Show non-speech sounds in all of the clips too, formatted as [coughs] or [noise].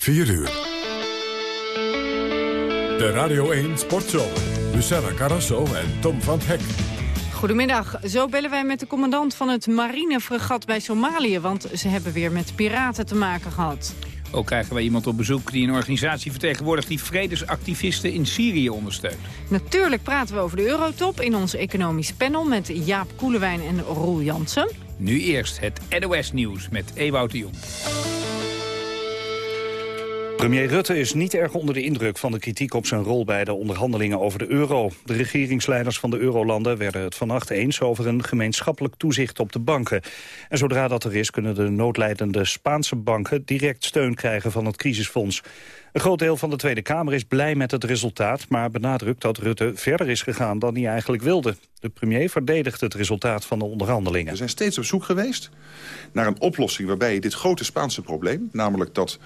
4 uur. De Radio 1 Sportshow. Luciana Carrasso en Tom van Hek. Goedemiddag. Zo bellen wij met de commandant van het marinefregat bij Somalië... want ze hebben weer met piraten te maken gehad. Ook krijgen wij iemand op bezoek die een organisatie vertegenwoordigt... die vredesactivisten in Syrië ondersteunt. Natuurlijk praten we over de Eurotop in ons economisch panel... met Jaap Koelewijn en Roel Jansen. Nu eerst het NOS-nieuws met Ewout de Jong. Premier Rutte is niet erg onder de indruk van de kritiek op zijn rol bij de onderhandelingen over de euro. De regeringsleiders van de eurolanden werden het vannacht eens over een gemeenschappelijk toezicht op de banken. En zodra dat er is kunnen de noodlijdende Spaanse banken direct steun krijgen van het crisisfonds. Een groot deel van de Tweede Kamer is blij met het resultaat... maar benadrukt dat Rutte verder is gegaan dan hij eigenlijk wilde. De premier verdedigt het resultaat van de onderhandelingen. We zijn steeds op zoek geweest naar een oplossing... waarbij dit grote Spaanse probleem, namelijk dat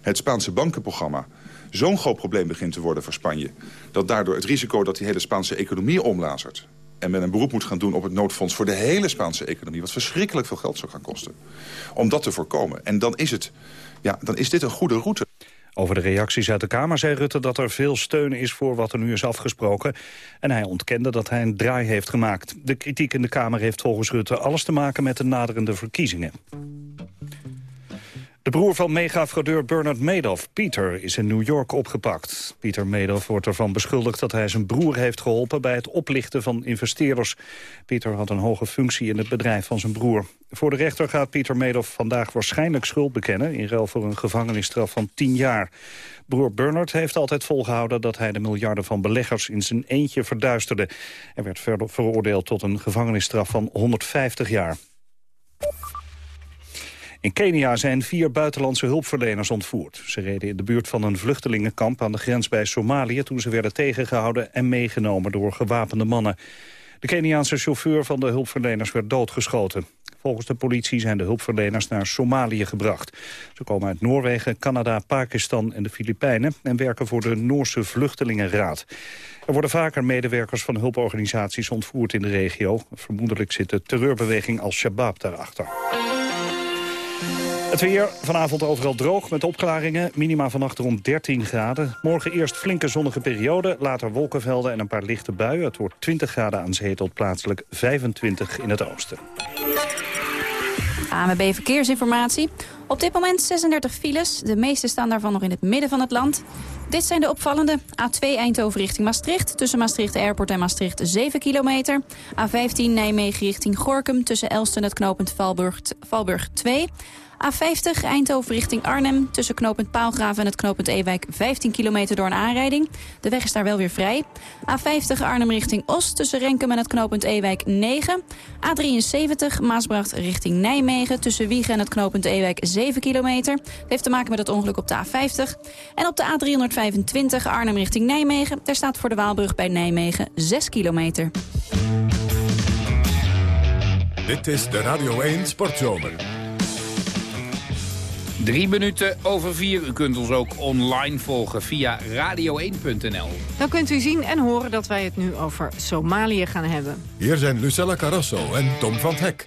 het Spaanse bankenprogramma zo'n groot probleem begint te worden voor Spanje... dat daardoor het risico dat die hele Spaanse economie omlazert... en men een beroep moet gaan doen op het noodfonds voor de hele Spaanse economie... wat verschrikkelijk veel geld zou gaan kosten, om dat te voorkomen. En dan is, het, ja, dan is dit een goede route. Over de reacties uit de Kamer zei Rutte dat er veel steun is voor wat er nu is afgesproken. En hij ontkende dat hij een draai heeft gemaakt. De kritiek in de Kamer heeft volgens Rutte alles te maken met de naderende verkiezingen. De broer van megafraudeur Bernard Madoff, Peter, is in New York opgepakt. Peter Madoff wordt ervan beschuldigd dat hij zijn broer heeft geholpen... bij het oplichten van investeerders. Peter had een hoge functie in het bedrijf van zijn broer. Voor de rechter gaat Peter Madoff vandaag waarschijnlijk schuld bekennen... in ruil voor een gevangenisstraf van 10 jaar. Broer Bernard heeft altijd volgehouden dat hij de miljarden van beleggers... in zijn eentje verduisterde. Hij werd verder veroordeeld tot een gevangenisstraf van 150 jaar. In Kenia zijn vier buitenlandse hulpverleners ontvoerd. Ze reden in de buurt van een vluchtelingenkamp aan de grens bij Somalië... toen ze werden tegengehouden en meegenomen door gewapende mannen. De Keniaanse chauffeur van de hulpverleners werd doodgeschoten. Volgens de politie zijn de hulpverleners naar Somalië gebracht. Ze komen uit Noorwegen, Canada, Pakistan en de Filipijnen... en werken voor de Noorse Vluchtelingenraad. Er worden vaker medewerkers van hulporganisaties ontvoerd in de regio. Vermoedelijk zit de terreurbeweging Al-Shabaab daarachter. Het weer vanavond overal droog met opklaringen. Minima vannacht rond 13 graden. Morgen eerst flinke zonnige periode, later wolkenvelden en een paar lichte buien. Het wordt 20 graden aan zee tot plaatselijk 25 in het oosten. AMB Verkeersinformatie. Op dit moment 36 files. De meeste staan daarvan nog in het midden van het land. Dit zijn de opvallende. A2 Eindhoven richting Maastricht. Tussen Maastricht Airport en Maastricht 7 kilometer. A15 Nijmegen richting Gorkum. Tussen Elst en het knooppunt Valburg, Valburg 2. A50 Eindhoven richting Arnhem. Tussen knooppunt Paalgraven en het knooppunt Ewijk 15 kilometer door een aanrijding. De weg is daar wel weer vrij. A50 Arnhem richting Oost. Tussen Renkum en het knooppunt Ewijk 9. A73 Maasbracht richting Nijmegen. Tussen Wiegen en het knooppunt Ewijk 7 kilometer. Dat heeft te maken met het ongeluk op de A50. En op de A325 Arnhem richting Nijmegen. Daar staat voor de Waalbrug bij Nijmegen 6 kilometer. Dit is de Radio 1 Sportzomer. Drie minuten over vier. U kunt ons ook online volgen via radio1.nl. Dan kunt u zien en horen dat wij het nu over Somalië gaan hebben. Hier zijn Lucella Carrasso en Tom van Hek.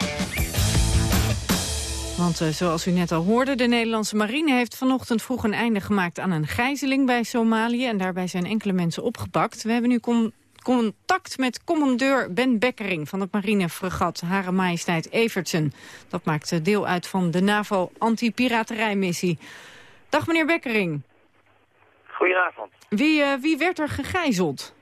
Want uh, zoals u net al hoorde, de Nederlandse marine heeft vanochtend vroeg een einde gemaakt aan een gijzeling bij Somalië. En daarbij zijn enkele mensen opgepakt. We hebben nu contact met commandeur Ben Bekkering van het marinefregat Hare Majesteit Evertsen. Dat maakt deel uit van de NAVO anti-piraterijmissie. Dag meneer Bekkering. Goedenavond. Wie, uh, wie werd er gegijzeld?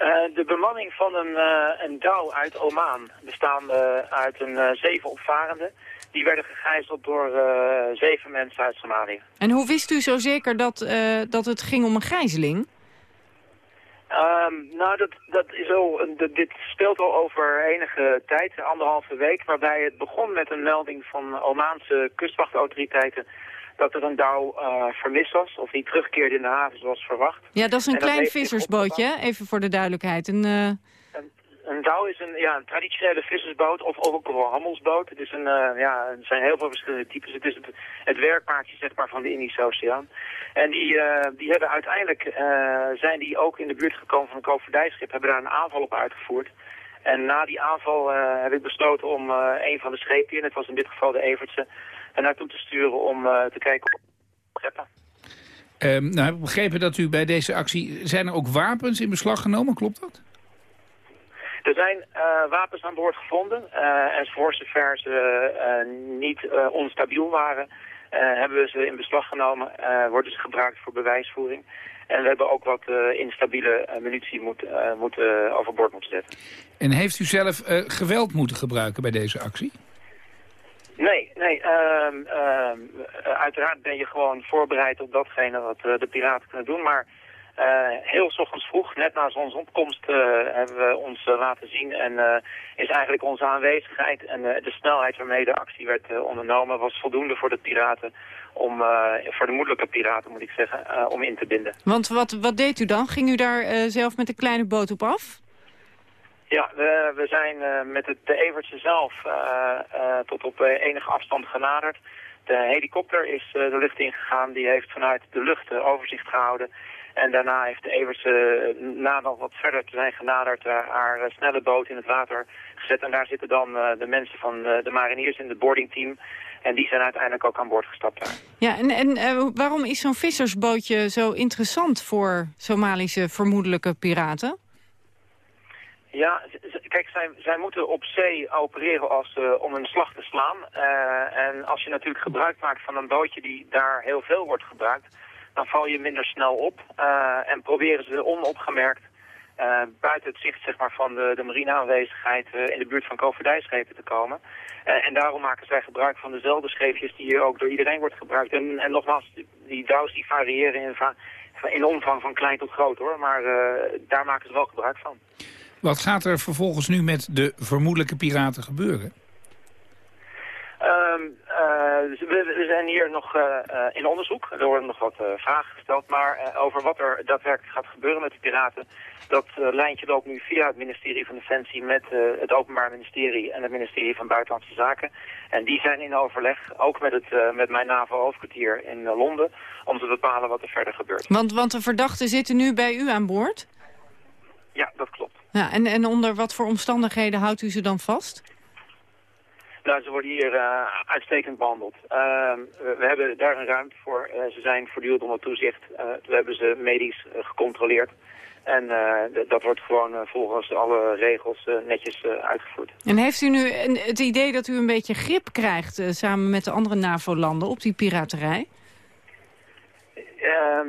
Uh, de bemanning van een, uh, een douw uit Oman, bestaande uit een zeven opvarenden, die werden gegijzeld door zeven mensen uit Somalië. En hoe wist u zo zeker dat, dat het ging om een gijzeling? Um, nou, dat, dat is al, dit speelt al over enige tijd, anderhalve week, waarbij het begon met een melding van Omaanse kustwachtautoriteiten dat er een douw uh, vermist was, of niet terugkeerde in de haven zoals verwacht. Ja, dat is een klein vissersbootje, even voor de duidelijkheid. Een, uh... Een douw is een, ja, een traditionele vissersboot of ook een handelsboot. Het, is een, uh, ja, er zijn heel veel verschillende types. Het is het, het werkmaatje zeg maar, van de Indische Oceaan. En die, uh, die hebben uiteindelijk, uh, zijn die ook in de buurt gekomen van een koopvaardijschip, hebben daar een aanval op uitgevoerd. En na die aanval heb ik besloten om een van de schepen, het was in dit geval de Evertse, naartoe te sturen om te kijken Um, nou, heb ik begrepen dat u bij deze actie... Zijn er ook wapens in beslag genomen, klopt dat? Er zijn uh, wapens aan boord gevonden. Uh, en voor zover ze uh, niet onstabiel waren... hebben we ze in beslag genomen. worden ze gebruikt voor bewijsvoering. En we hebben ook wat instabiele munitie moet, moeten overboord moeten zetten. En heeft u zelf geweld moeten gebruiken bij deze actie? Nee, nee. Uh, uh, uiteraard ben je gewoon voorbereid op datgene wat de piraten kunnen doen. Maar heel s ochtends vroeg, net na zonsopkomst, uh, hebben we ons laten zien. En is eigenlijk onze aanwezigheid en de snelheid waarmee de actie werd ondernomen... was voldoende voor de piraten, om, voor de moedelijke piraten moet ik zeggen, om in te binden. Want wat, wat deed u dan? Ging u daar zelf met een kleine boot op af? Ja, we, we zijn uh, met het, de Evertse zelf uh, uh, tot op enige afstand genaderd. De helikopter is de lucht ingegaan. Die heeft vanuit de lucht overzicht gehouden. En daarna heeft de Evertse, na nog wat verder te zijn genaderd, haar snelle boot in het water gezet. En daar zitten dan de mensen van de mariniers in het boardingteam. En die zijn uiteindelijk ook aan boord gestapt daar. Ja, en, en waarom is zo'n vissersbootje zo interessant voor Somalische vermoedelijke piraten? Ja, kijk, zij, zij moeten op zee opereren als, uh, om een slag te slaan. Uh, en als je natuurlijk gebruik maakt van een bootje die daar heel veel wordt gebruikt, dan val je minder snel op. Uh, en proberen ze onopgemerkt buiten het zicht zeg maar, van de, de marineaanwezigheid in de buurt van koopvaardijschepen te komen. en daarom maken zij gebruik van dezelfde scheepjes die hier ook door iedereen wordt gebruikt. En, en nogmaals, die douws die variëren in, in omvang van klein tot groot hoor, maar daar maken ze wel gebruik van. Wat gaat er vervolgens nu met de vermoedelijke piraten gebeuren? Um, uh, we, we, zijn hier nog uh, in onderzoek. Er worden nog wat vragen gesteld. Maar over wat er daadwerkelijk gaat gebeuren met de piraten... dat lijntje loopt nu via het ministerie van Defensie... met het Openbaar Ministerie en het ministerie van Buitenlandse Zaken. En die zijn in overleg, ook met, het, met mijn NAVO-hoofdkwartier in Londen... om te bepalen wat er verder gebeurt. Want, want de verdachten zitten nu bij u aan boord? Ja, dat klopt. Ja, en, en onder wat voor omstandigheden houdt u ze dan vast? Nou, ze worden hier uh, uitstekend behandeld. Uh, we hebben daar een ruimte voor. Uh, ze zijn voortdurend onder toezicht. Eh, we hebben ze medisch gecontroleerd. En dat wordt gewoon volgens alle regels netjes uitgevoerd. En heeft u nu het idee dat u een beetje grip krijgt... samen met de andere NAVO-landen op die piraterij? Ehm,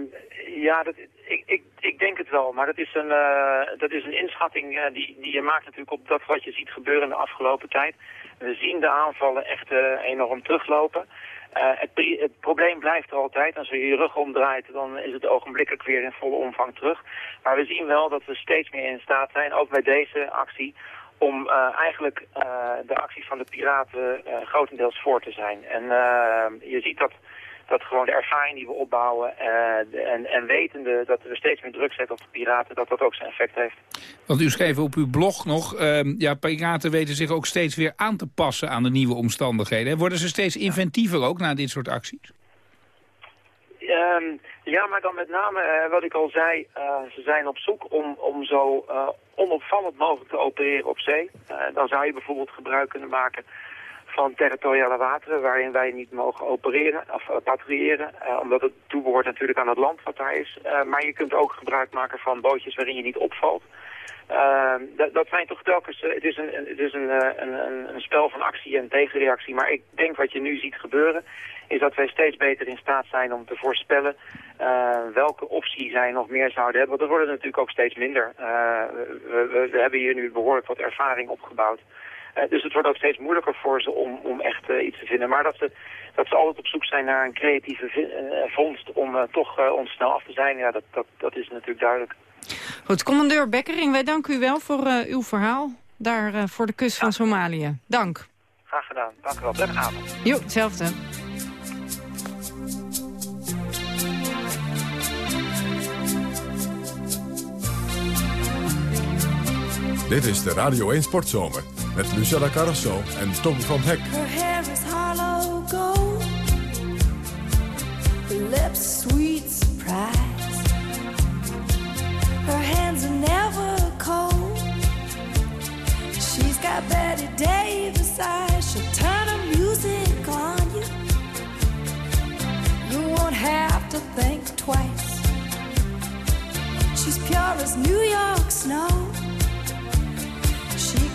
ja, dat, ik, ik, ik denk het wel, maar dat is een, uh, dat is een inschatting uh, die, die je maakt natuurlijk op dat wat je ziet gebeuren in de afgelopen tijd. We zien de aanvallen echt uh, enorm teruglopen. Het, het, probleem blijft er altijd. Als je je rug omdraait, dan is het ogenblikkelijk weer in volle omvang terug. Maar we zien wel dat we steeds meer in staat zijn, ook bij deze actie, om eigenlijk de acties van de piraten grotendeels voor te zijn. En je ziet dat dat gewoon de ervaring die we opbouwen uh, en, en wetende dat we steeds meer druk zetten op de piraten, dat dat ook zijn effect heeft. Want u schreef op uw blog nog, uh, ja, piraten weten zich ook steeds weer aan te passen aan de nieuwe omstandigheden. Worden ze steeds inventiever ook na dit soort acties? Um, ja, maar dan met name uh, wat ik al zei, uh, ze zijn op zoek om, om zo onopvallend mogelijk te opereren op zee. dan zou je bijvoorbeeld gebruik kunnen maken van territoriale wateren waarin wij niet mogen opereren of patrouilleren. Uh, omdat het toebehoort natuurlijk aan het land wat daar is. Uh, maar je kunt ook gebruik maken van bootjes waarin je niet opvalt. Dat, dat, zijn toch telkens, het is, een, het is een, een, een, spel van actie en tegenreactie. Maar ik denk wat je nu ziet gebeuren, is dat wij steeds beter in staat zijn om te voorspellen welke optie zij nog meer zouden hebben. Want er worden natuurlijk ook steeds minder. We, hebben hier nu behoorlijk wat ervaring opgebouwd. Uh, dus het wordt ook steeds moeilijker voor ze om, om echt uh, iets te vinden. Maar dat ze, dat ze altijd op zoek zijn naar een creatieve uh, vondst om toch ons snel af te zijn, ja, dat, dat, dat is natuurlijk duidelijk. Goed, commandeur Bekkering, wij danken u wel voor uw verhaal daar voor de kust van Somalië. Dank. Graag gedaan. Dank u wel. Prettige avond. Jo, hetzelfde. Dit is de Radio 1 Sportzomer Met Lucella Carrasso en Tom van Hek. Her hair is hollow gold. Her lips sweet surprise. Her hands are never cold. She's got Betty Davis eyes. She'll turn her music on you. You won't have to think twice. She's pure as New York snow.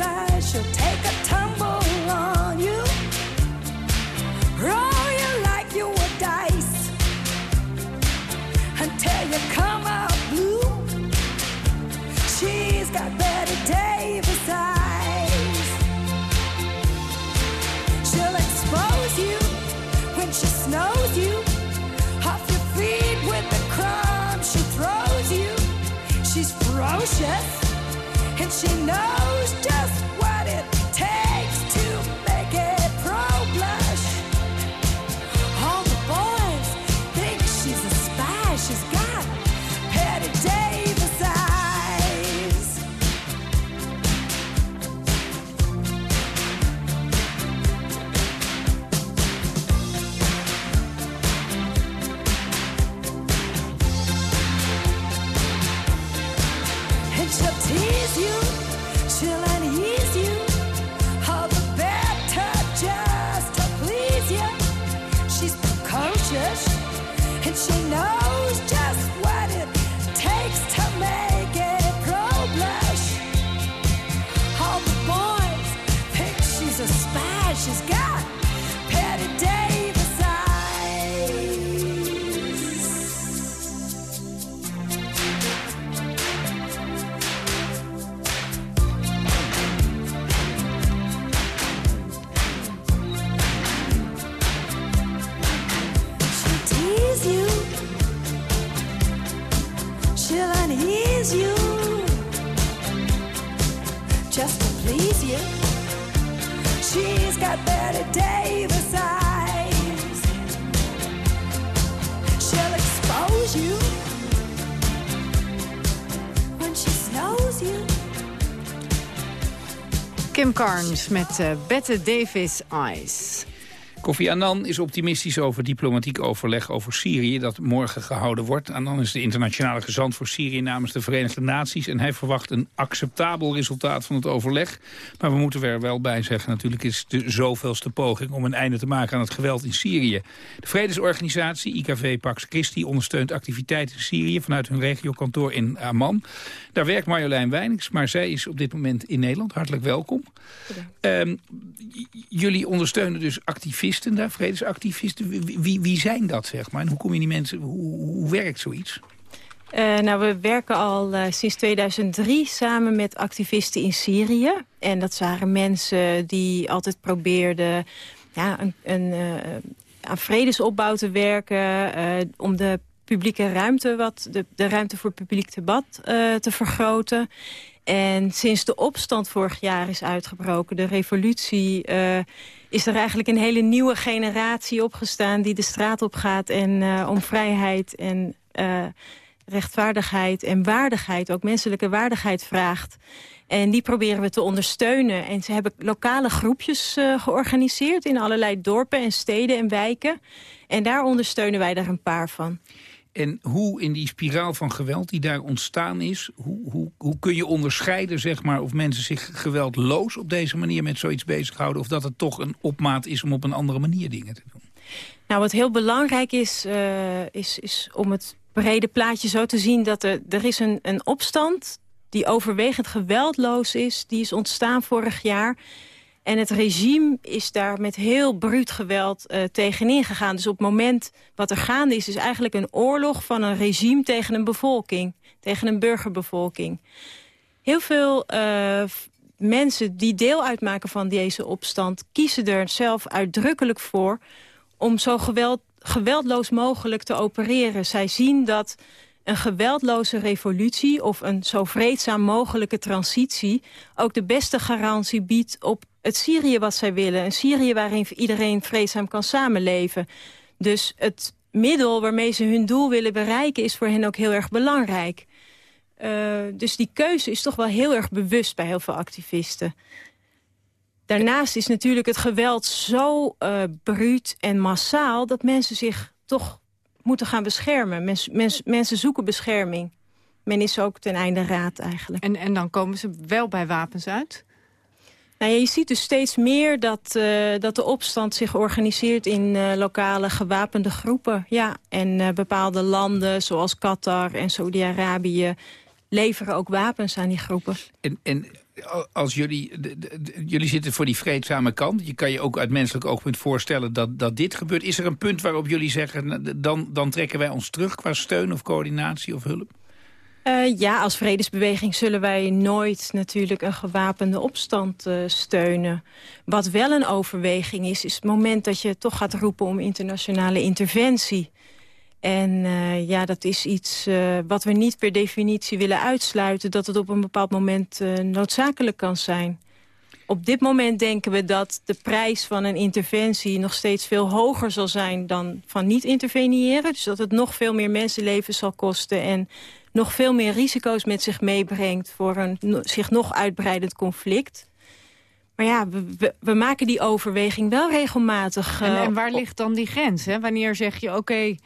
She'll take a tumble on you. Roll you like you were dice until you come out blue. She's got Betty Davis eyes. She'll expose you when she snows you off your feet with the crumbs she throws you. She's ferocious she knows just Kim Carnes met eh Bette Davis Eyes. Kofi Annan is optimistisch over diplomatiek overleg over Syrië... dat morgen gehouden wordt. Annan is de internationale gezant voor Syrië namens de Verenigde Naties... en hij verwacht een acceptabel resultaat van het overleg. Maar we moeten er wel bij zeggen, natuurlijk is het de zoveelste poging... om een einde te maken aan het geweld in Syrië. De vredesorganisatie IKV Pax Christi ondersteunt activiteiten in Syrië... vanuit hun regiokantoor in Amman. Daar werkt Marjolein Wijnings, maar zij is op dit moment in Nederland. Hartelijk welkom. Ehm, jullie ondersteunen dus activisten daar, vredesactivisten. Wie, wie, zijn dat, zeg maar? En hoe kom je die mensen, hoe, hoe werkt zoiets? Eh, nou, we werken al eh, sinds 2003 samen met activisten in Syrië. En dat waren mensen die altijd probeerden ja, een, een, eh, aan vredesopbouw te werken... om de publieke ruimte, wat, de, de ruimte voor publiek debat te vergroten. En sinds de opstand vorig jaar is uitgebroken, de revolutie... is er eigenlijk een hele nieuwe generatie opgestaan... die de straat op gaat en eh, om vrijheid en eh, rechtvaardigheid en waardigheid... ook menselijke waardigheid vraagt. En die proberen we te ondersteunen. En ze hebben lokale groepjes eh, georganiseerd... in allerlei dorpen en steden en wijken. En daar ondersteunen wij er een paar van. En hoe in die spiraal van geweld die daar ontstaan is... hoe, hoe, hoe kun je onderscheiden zeg maar, of mensen zich geweldloos op deze manier met zoiets bezighouden... of dat het toch een opmaat is om op een andere manier dingen te doen? Nou, wat heel belangrijk is, eh, is, is om het brede plaatje zo te zien... dat er, er is een, een opstand die overwegend geweldloos is. Die is ontstaan vorig jaar. En het regime is daar met heel bruut geweld eh, tegenin gegaan. Dus op het moment wat er gaande is... is eigenlijk een oorlog van een regime tegen een bevolking. Tegen een burgerbevolking. Heel veel eh, mensen die deel uitmaken van deze opstand... kiezen er zelf uitdrukkelijk voor om zo geweld, geweldloos mogelijk te opereren. Zij zien dat een geweldloze revolutie of een zo vreedzaam mogelijke transitie... ook de beste garantie biedt op het Syrië wat zij willen. Een Syrië waarin iedereen vreedzaam kan samenleven. Dus het middel waarmee ze hun doel willen bereiken... is voor hen ook heel erg belangrijk. Uh, dus die keuze is toch wel heel erg bewust bij heel veel activisten. Daarnaast is natuurlijk het geweld zo uh, bruut en massaal... dat mensen zich toch moeten gaan beschermen. Mens, mensen zoeken bescherming. Men is ook ten einde raad eigenlijk. En, en dan komen ze wel bij wapens uit? Nou je ziet dus steeds meer dat, uh, dat de opstand zich organiseert in uh, lokale gewapende groepen. Ja, en uh, bepaalde landen zoals Qatar en Saudi-Arabië leveren ook wapens aan die groepen. En, en als jullie, jullie zitten voor die vreedzame kant. Je kan je ook uit menselijk oogpunt voorstellen dat, dat dit gebeurt. Is er een punt waarop jullie zeggen, dan, dan trekken wij ons terug qua steun of coördinatie of hulp? Uh, ja, als vredesbeweging zullen wij nooit natuurlijk een gewapende opstand uh, steunen. Wat wel een overweging is, is het moment dat je toch gaat roepen om internationale interventie. En uh, ja, dat is iets wat we niet per definitie willen uitsluiten... dat het op een bepaald moment noodzakelijk kan zijn. Op dit moment denken we dat de prijs van een interventie... nog steeds veel hoger zal zijn dan van niet interveneren. Dus dat het nog veel meer mensenlevens zal kosten... en nog veel meer risico's met zich meebrengt... voor een zich nog uitbreidend conflict. Maar ja, we, we, maken die overweging wel regelmatig. En, en waar ligt dan die grens? Hè? Wanneer zeg je, oké... Okay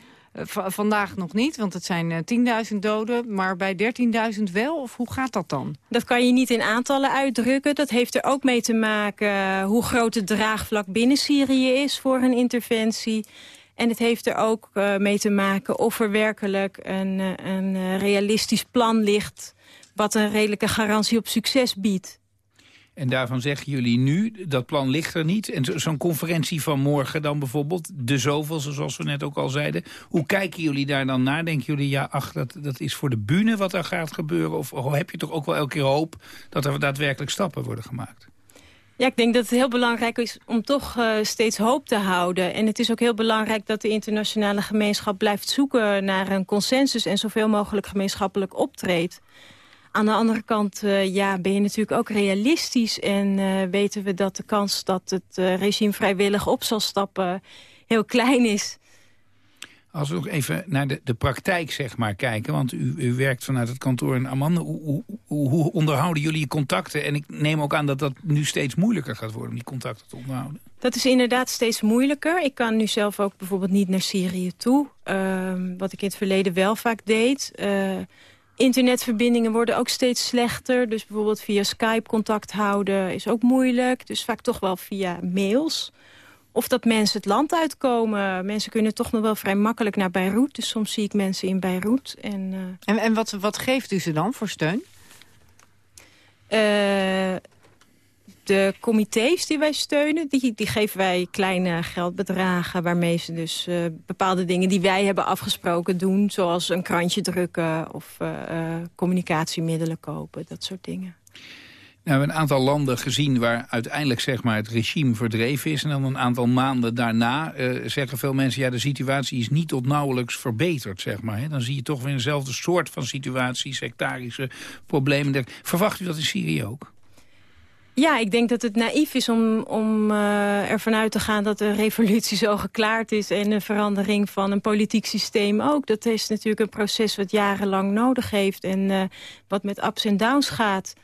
vandaag nog niet, want het zijn 10.000 doden, maar bij 13.000 wel? Of hoe gaat dat dan? Dat kan je niet in aantallen uitdrukken. Dat heeft er ook mee te maken hoe groot het draagvlak binnen Syrië is voor een interventie. En het heeft er ook uh, mee te maken of er werkelijk een, een realistisch plan ligt... wat een redelijke garantie op succes biedt. En daarvan zeggen jullie nu, dat plan ligt er niet. En zo'n conferentie van morgen dan bijvoorbeeld, de zoveelste zoals we net ook al zeiden. Hoe kijken jullie daar dan naar? Denken jullie, ja, ach, dat, dat is voor de bühne wat er gaat gebeuren? Of, of heb je toch ook wel elke keer hoop dat er daadwerkelijk stappen worden gemaakt? Ja, ik denk dat het heel belangrijk is om toch uh, steeds hoop te houden. En het is ook heel belangrijk dat de internationale gemeenschap blijft zoeken naar een consensus... en zoveel mogelijk gemeenschappelijk optreedt. Aan de andere kant uh, ja, ben je natuurlijk ook realistisch... en uh, weten we dat de kans dat het regime vrijwillig op zal stappen heel klein is. Als we nog even naar de, de praktijk zeg maar, kijken... want u, u werkt vanuit het kantoor in Amman. Hoe, hoe, onderhouden jullie contacten? En ik neem ook aan dat dat nu steeds moeilijker gaat worden... om die contacten te onderhouden. Dat is inderdaad steeds moeilijker. Ik kan nu zelf ook bijvoorbeeld niet naar Syrië toe. Ehm, wat ik in het verleden wel vaak deed... Internetverbindingen worden ook steeds slechter. Dus bijvoorbeeld via Skype contact houden is ook moeilijk. Dus vaak toch wel via mails. Of dat mensen het land uitkomen. Mensen kunnen toch nog wel vrij makkelijk naar Beirut. Dus soms zie ik mensen in Beirut. En, uh... en, en wat, wat geeft u ze dan voor steun? Uh, de comité's die wij steunen, die, die geven wij kleine geldbedragen... waarmee ze dus uh, bepaalde dingen die wij hebben afgesproken doen... zoals een krantje drukken of communicatiemiddelen kopen, dat soort dingen. Nou, we hebben een aantal landen gezien waar uiteindelijk zeg maar, het regime verdreven is. En dan een aantal maanden daarna zeggen veel mensen... ja, de situatie is niet tot nauwelijks verbeterd. Zeg maar, hè. Dan zie je toch weer eenzelfde soort van situatie, sectarische problemen. Verwacht u dat in Syrië ook? Ja, ik denk dat het naïef is om, om uh, ervan uit te gaan dat de revolutie zo geklaard is... en een verandering van een politiek systeem ook. Dat is natuurlijk een proces wat jarenlang nodig heeft... en uh, wat met ups en downs gaat.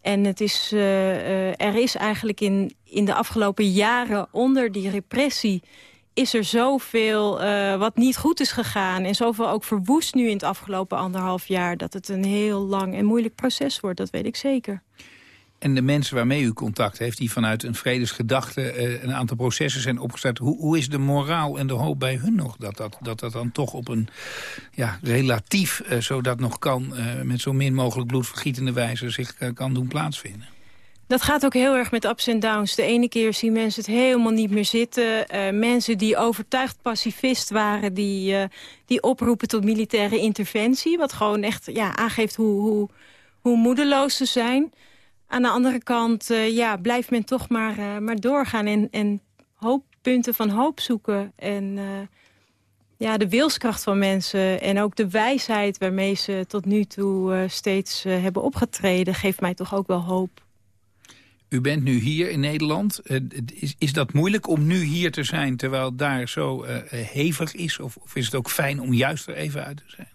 En het is, uh, er is eigenlijk in, in de afgelopen jaren onder die repressie... is er zoveel wat niet goed is gegaan... en zoveel ook verwoest nu in het afgelopen anderhalf jaar... dat het een heel lang en moeilijk proces wordt, dat weet ik zeker. En de mensen waarmee u contact heeft, die vanuit een vredesgedachte uh, een aantal processen zijn opgestart. Hoe, hoe, is de moraal en de hoop bij hun nog dat dat, dat, dat dan toch op een ja, relatief, uh, zo dat nog kan, uh, met zo min mogelijk bloedvergietende wijze zich kan doen plaatsvinden? Dat gaat ook heel erg met ups en downs. De ene keer zien mensen het helemaal niet meer zitten. mensen die overtuigd pacifist waren, die, die oproepen tot militaire interventie. Wat gewoon echt ja, aangeeft hoe, hoe, hoe moedeloos ze zijn. Aan de andere kant uh, ja, blijft men toch maar, uh, maar doorgaan en, en hooppunten van hoop zoeken. En uh, ja, de wilskracht van mensen en ook de wijsheid waarmee ze tot nu toe eh, steeds eh, hebben opgetreden, geeft mij toch ook wel hoop. U bent nu hier in Nederland. Eh, is, is dat moeilijk om nu hier te zijn terwijl daar zo eh, eh, hevig is? Of, of is het ook fijn om juist er even uit te zijn?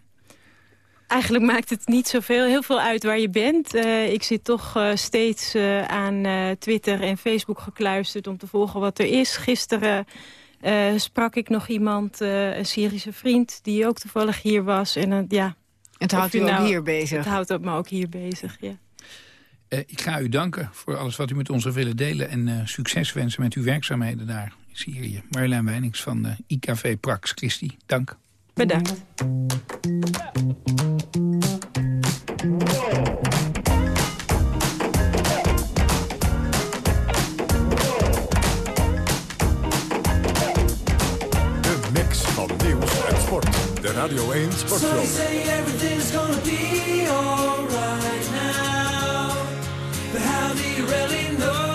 Eigenlijk maakt het niet zoveel heel veel uit waar je bent. Eh, ik zit toch eh, steeds eh, aan eh, Twitter en Facebook gekluisterd om te volgen wat er is. Gisteren eh, sprak ik nog iemand, eh, een Syrische vriend, die ook toevallig hier was. En, ja, Het houdt je u ook nou- hier bezig. Het houdt me ook hier bezig, ja. Eh, ik ga u danken voor alles wat u met ons heeft willen delen... en eh, succes wensen met uw werkzaamheden daar in Syrië. Marjolein Weinings van de IKV Prax Christi, dank. Bedankt. De mix van nieuws en sport. De Radio 1 So Sportshow. they say everything's gonna be alright now. But how do you really know?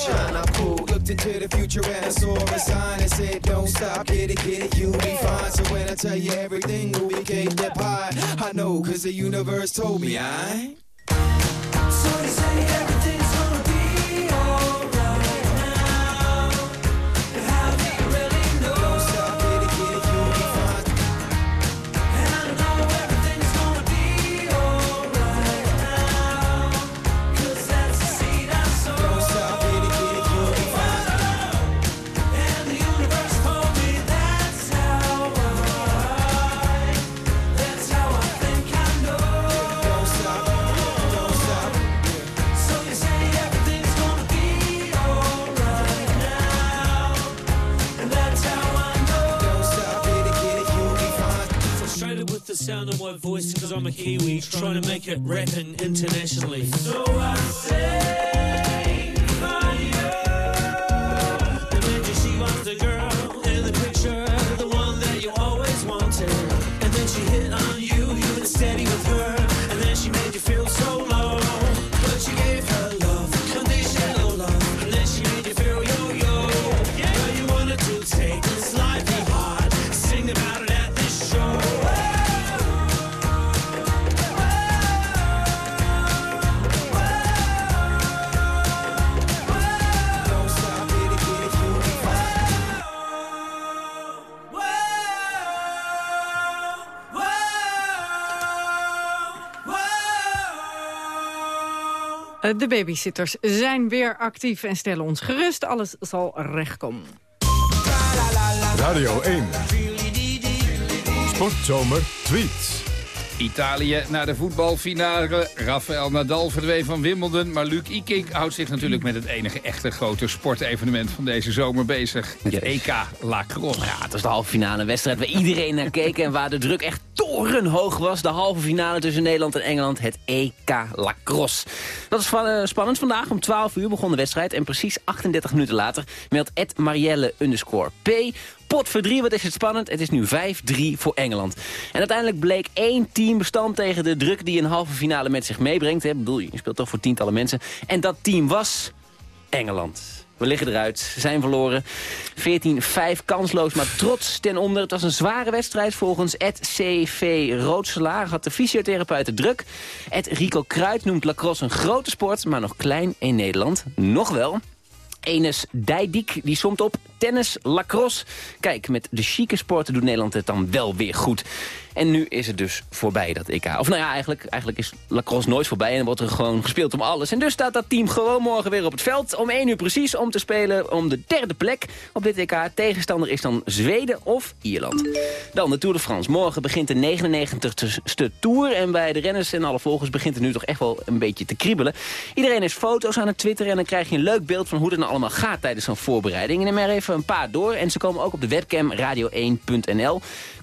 Sunshine. I'm cool. Looked into the future and I saw a sign that said, Don't stop, get it, get it, you'll be fine. So when I tell you everything will be cake high, I know, cause the universe told me I. Get it. De babysitters zijn weer actief en stellen ons gerust. Alles zal rechtkomen. Radio 1. Sportzomer tweets. Italië naar de voetbalfinale. Rafael Nadal verdween van Wimbledon. Maar Luc Ikink houdt zich natuurlijk met het enige echte grote sportevenement van deze zomer bezig. Het Yes. EK Lacrosse. Ja, het was de halve finale wedstrijd waar iedereen naar keek... en waar de druk echt torenhoog was. De halve finale tussen Nederland en Engeland, het EK Lacrosse. Dat is van- eh, spannend vandaag. Om 12 uur begon de wedstrijd en precies 38 minuten later... meldt Ed Marielle underscore P... Pot voor drie, wat is het spannend. Het is nu 5-3 voor Engeland. En uiteindelijk bleek één team bestand tegen de druk die een halve finale met zich meebrengt. hè. Bedoel, je speelt toch voor tientallen mensen. En dat team was Engeland. We liggen eruit, ze zijn verloren. 14-5 kansloos, maar trots ten onder. Het was een zware wedstrijd volgens Ed CV Roodselaar. Had de fysiotherapeut de druk. Ed Rico Kruid noemt lacrosse een grote sport, maar nog klein in Nederland. Nog wel. Enes Dijdik die somt op tennis, lacrosse. Kijk, met de chique sporten doet Nederland het dan wel weer goed. En nu is het dus voorbij, dat EK. Of nou ja, eigenlijk, eigenlijk is lacrosse nooit voorbij... en wordt er gewoon gespeeld om alles. En dus staat dat team gewoon morgen weer op het veld... om 1 uur precies om te spelen om de derde plek op dit EK. Tegenstander is dan Zweden of Ierland. Dan de Tour de France. Morgen begint de 99ste Tour... en bij de renners en alle volgers begint het nu toch echt wel een beetje te kriebelen. Iedereen is foto's aan het twitteren... en dan krijg je een leuk beeld van hoe het nou allemaal gaat... tijdens zo'n voorbereiding. Ik neem er even een paar door en ze komen ook op de webcam radio1.nl...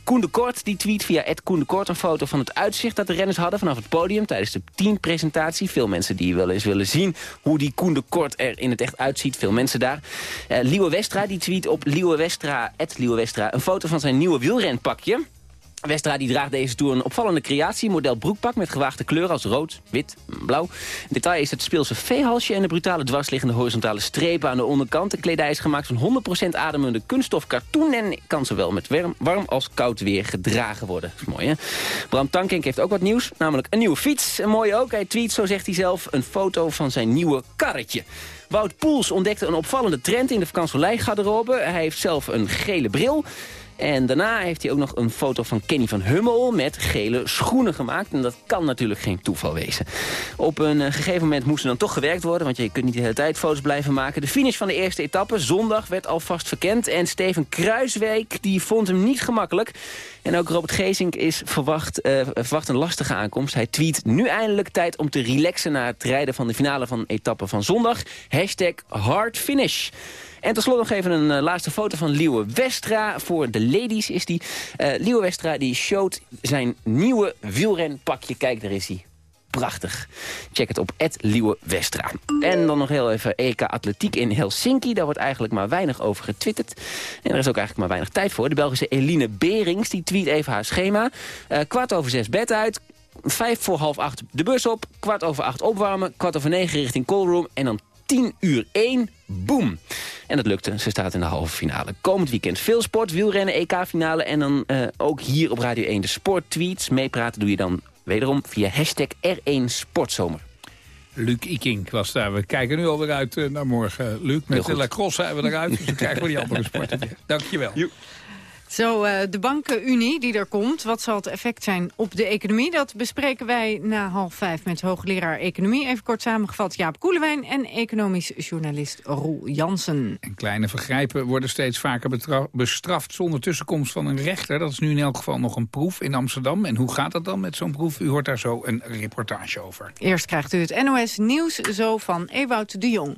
Koen de Kort die tweet via Ed Koen de Kort een foto van het uitzicht dat de renners hadden vanaf het podium tijdens de teampresentatie. Veel mensen die wel eens willen zien hoe die Koen de Kort er in het echt uitziet. Veel mensen daar. Eh Liewe Westra die tweet op Liewe Westra, Westra, een foto van zijn nieuwe wielrenpakje. Westra die draagt deze tour een opvallende creatie. Model broekpak met gewaagde kleuren als rood, wit, blauw. Detail is het speelse veehalsje en de brutale dwarsliggende horizontale strepen aan de onderkant. De kledij is gemaakt van 100% ademende kunststof katoen... en kan zowel met warm, als koud weer gedragen worden. Dat is mooi, hè? Bram Tankink heeft ook wat nieuws, namelijk een nieuwe fiets. En mooi ook, hij tweet, zo zegt hij zelf, een foto van zijn nieuwe karretje. Wout Poels ontdekte een opvallende trend in de vakantiegarderobe. Hij heeft zelf een gele bril... En daarna heeft hij ook nog een foto van Kenny van Hummel met gele schoenen gemaakt. En dat kan natuurlijk geen toeval wezen. Op een eh, gegeven moment moest er dan toch gewerkt worden... want je kunt niet de hele tijd foto's blijven maken. De finish van de eerste etappe, zondag, werd alvast verkend. En Steven Kruiswijk die vond hem niet gemakkelijk. En ook Robert Geesink is verwacht, eh, verwacht een lastige aankomst. Hij tweet nu eindelijk tijd om te relaxen... na het rijden van de finale van etappe van zondag. Hashtag hard finish. En tot slot nog even een eh, laatste foto van Liewe Westra. Voor de ladies is die. Eh Liewe Westra die showt zijn nieuwe wielrenpakje. Kijk, daar is hij. Prachtig. Check het op Liewe Westra. En dan nog heel even EK Atletiek in Helsinki. Daar wordt eigenlijk maar weinig over getwitterd. En er is ook eigenlijk maar weinig tijd voor. De Belgische Eline Berings die tweet even haar schema. Eh, kwart over zes bed uit. Vijf voor half acht de bus op. Kwart over acht opwarmen. Kwart over negen richting callroom. En dan 10 uur 1, boom. En dat lukte, ze staat in de halve finale. Komend weekend veel sport, wielrennen, EK-finale... en dan eh, ook hier op Radio 1 de sporttweets. Meepraten doe je dan wederom via hashtag R1 Sportzomer. Luc Ikink was daar. We kijken nu alweer uit eh, naar morgen. Luc, met de lacrosse zijn we eruit. Dus dan krijgen we die andere [laughs] sporten weer. Dankjewel. Zo, eh, de bankenunie die er komt, wat zal het effect zijn op de economie? Dat bespreken wij na half vijf met hoogleraar economie. Even kort samengevat Jaap Koelewijn en economisch journalist Roel Jansen. En kleine vergrijpen worden steeds vaker bestraft zonder tussenkomst van een rechter. Dat is nu in elk geval nog een proef in Amsterdam. En hoe gaat dat dan met zo'n proef? U hoort daar zo een reportage over. Eerst krijgt u het NOS Nieuws zo van Ewout de Jong.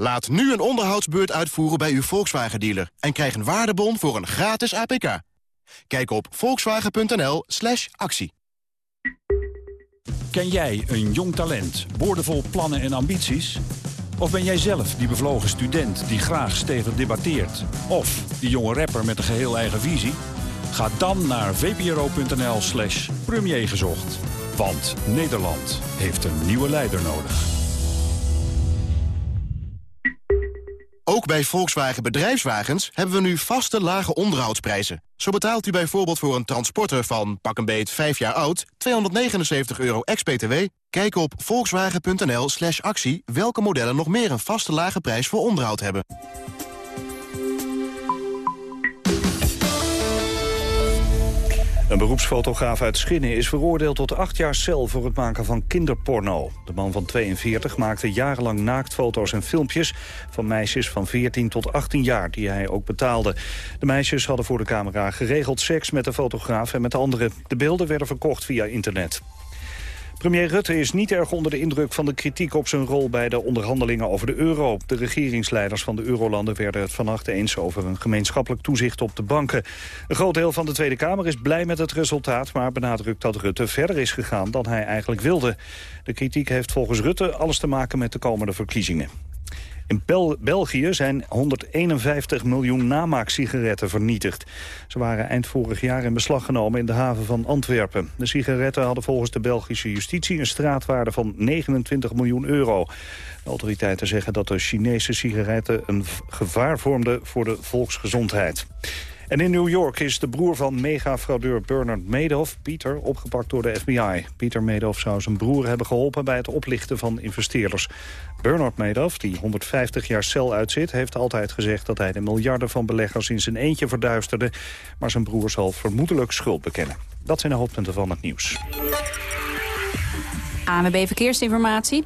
Laat nu een onderhoudsbeurt uitvoeren bij uw Volkswagen-dealer... en krijg een waardebon voor een gratis APK. Kijk op volkswagen.nl slash actie. Ken jij een jong talent, boordevol plannen en ambities? Of ben jij zelf die bevlogen student die graag stevig debatteert? Of die jonge rapper met een geheel eigen visie? Ga dan naar vpro.nl slash. Want Nederland heeft een nieuwe leider nodig. Ook bij Volkswagen Bedrijfswagens hebben we nu vaste lage onderhoudsprijzen. Zo betaalt u bijvoorbeeld voor een transporter van pak een beet 5 jaar oud... 279 euro ex-BTW. Kijk op volkswagen.nl slash actie welke modellen nog meer een vaste lage prijs voor onderhoud hebben. Een beroepsfotograaf uit Schinnen is veroordeeld tot acht jaar cel voor het maken van kinderporno. De man van 42 maakte jarenlang naaktfoto's en filmpjes van meisjes van 14 tot 18 jaar, die hij ook betaalde. De meisjes hadden voor de camera geregeld seks met de fotograaf en met anderen. De beelden werden verkocht via internet. Premier Rutte is niet erg onder de indruk van de kritiek op zijn rol bij de onderhandelingen over de euro. De regeringsleiders van de eurolanden werden het vannacht eens over een gemeenschappelijk toezicht op de banken. Een groot deel van de Tweede Kamer is blij met het resultaat, maar benadrukt dat Rutte verder is gegaan dan hij eigenlijk wilde. De kritiek heeft volgens Rutte alles te maken met de komende verkiezingen. In Bel België zijn 151 miljoen namaaksigaretten vernietigd. Ze waren eind vorig jaar in beslag genomen in de haven van Antwerpen. De sigaretten hadden volgens de Belgische justitie een straatwaarde van 29 miljoen euro. De autoriteiten zeggen dat de Chinese sigaretten een gevaar vormden voor de volksgezondheid. En in New York is de broer van mega-fraudeur Bernard Madoff, Pieter, opgepakt door de FBI. Pieter Madoff zou zijn broer hebben geholpen bij het oplichten van investeerders. Bernard Madoff, die 150 jaar cel uitzit, heeft altijd gezegd dat hij de miljarden van beleggers in zijn eentje verduisterde. Maar zijn broer zal vermoedelijk schuld bekennen. Dat zijn de hoofdpunten van het nieuws. ANWB Verkeersinformatie.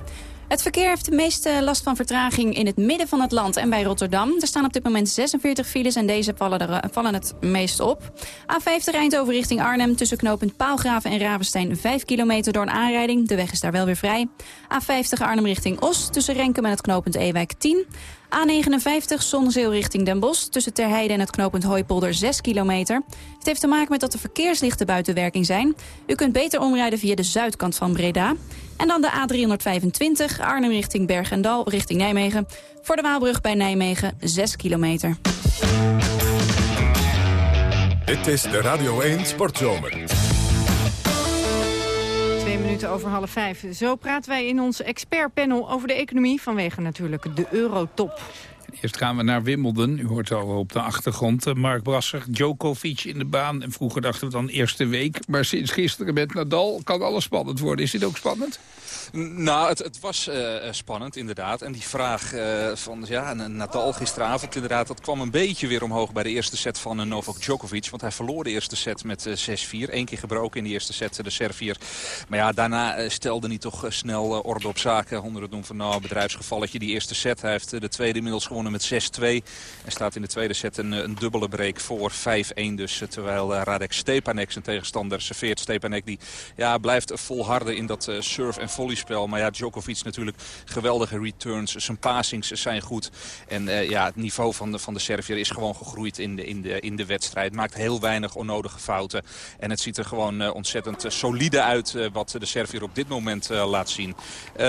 Het verkeer heeft de meeste last van vertraging in het midden van het land en bij Rotterdam. Er staan op dit moment 46 files en deze vallen, er, vallen het meest op. A50 Eindhoven richting Arnhem tussen knooppunt Paalgraven en Ravenstein 5 kilometer door een aanrijding. De weg is daar wel weer vrij. A50 Arnhem richting Os tussen Renkum en het knooppunt Ewijk 10. A59 Zonnezeel richting Den Bosch tussen Terheide en het knooppunt Hooipolder 6 kilometer. Het heeft te maken met dat de verkeerslichten buiten werking zijn. U kunt beter omrijden via de zuidkant van Breda. En dan de A325 Arnhem richting Bergendal richting Nijmegen. Voor de Waalbrug bij Nijmegen 6 kilometer. Dit is de Radio 1 Sportzomer. Twee minuten over half vijf. Zo praten wij in ons expertpanel over de economie... vanwege natuurlijk de eurotop. Eerst gaan we naar Wimbledon. U hoort al op de achtergrond. eh, Mark Brasser, Djokovic in de baan. En vroeger dachten we dan eerste week. Maar sinds gisteren met Nadal kan alles spannend worden. Is dit ook spannend? Nou, het, het was eh, eh, spannend inderdaad. En die vraag van ja, Nadal gisteravond inderdaad... dat kwam een beetje weer omhoog bij de eerste set van eh, Novak Djokovic. Want hij verloor de eerste set met eh, 6-4. Eén keer gebroken in de eerste set, de Servier. Maar ja, daarna stelde hij toch snel orde op zaken. Onder het noemen van nou, bedrijfsgevalletje. Die eerste set, hij heeft de tweede inmiddels gewonnen met 6-2. En staat in de tweede set een, eh, een dubbele break voor 5-1 dus. eh, Terwijl eh, Radek Stepanek zijn tegenstander serveert. Stepanek die ja, blijft volharden in dat surf- en volleyspel. Maar ja, Djokovic natuurlijk geweldige returns. Zijn passings zijn goed. En ja, het niveau van de, van de Servier is gewoon gegroeid in de, in, de, in de wedstrijd. Maakt heel weinig onnodige fouten. En het ziet er gewoon ontzettend solide uit wat de Servier op dit moment laat zien.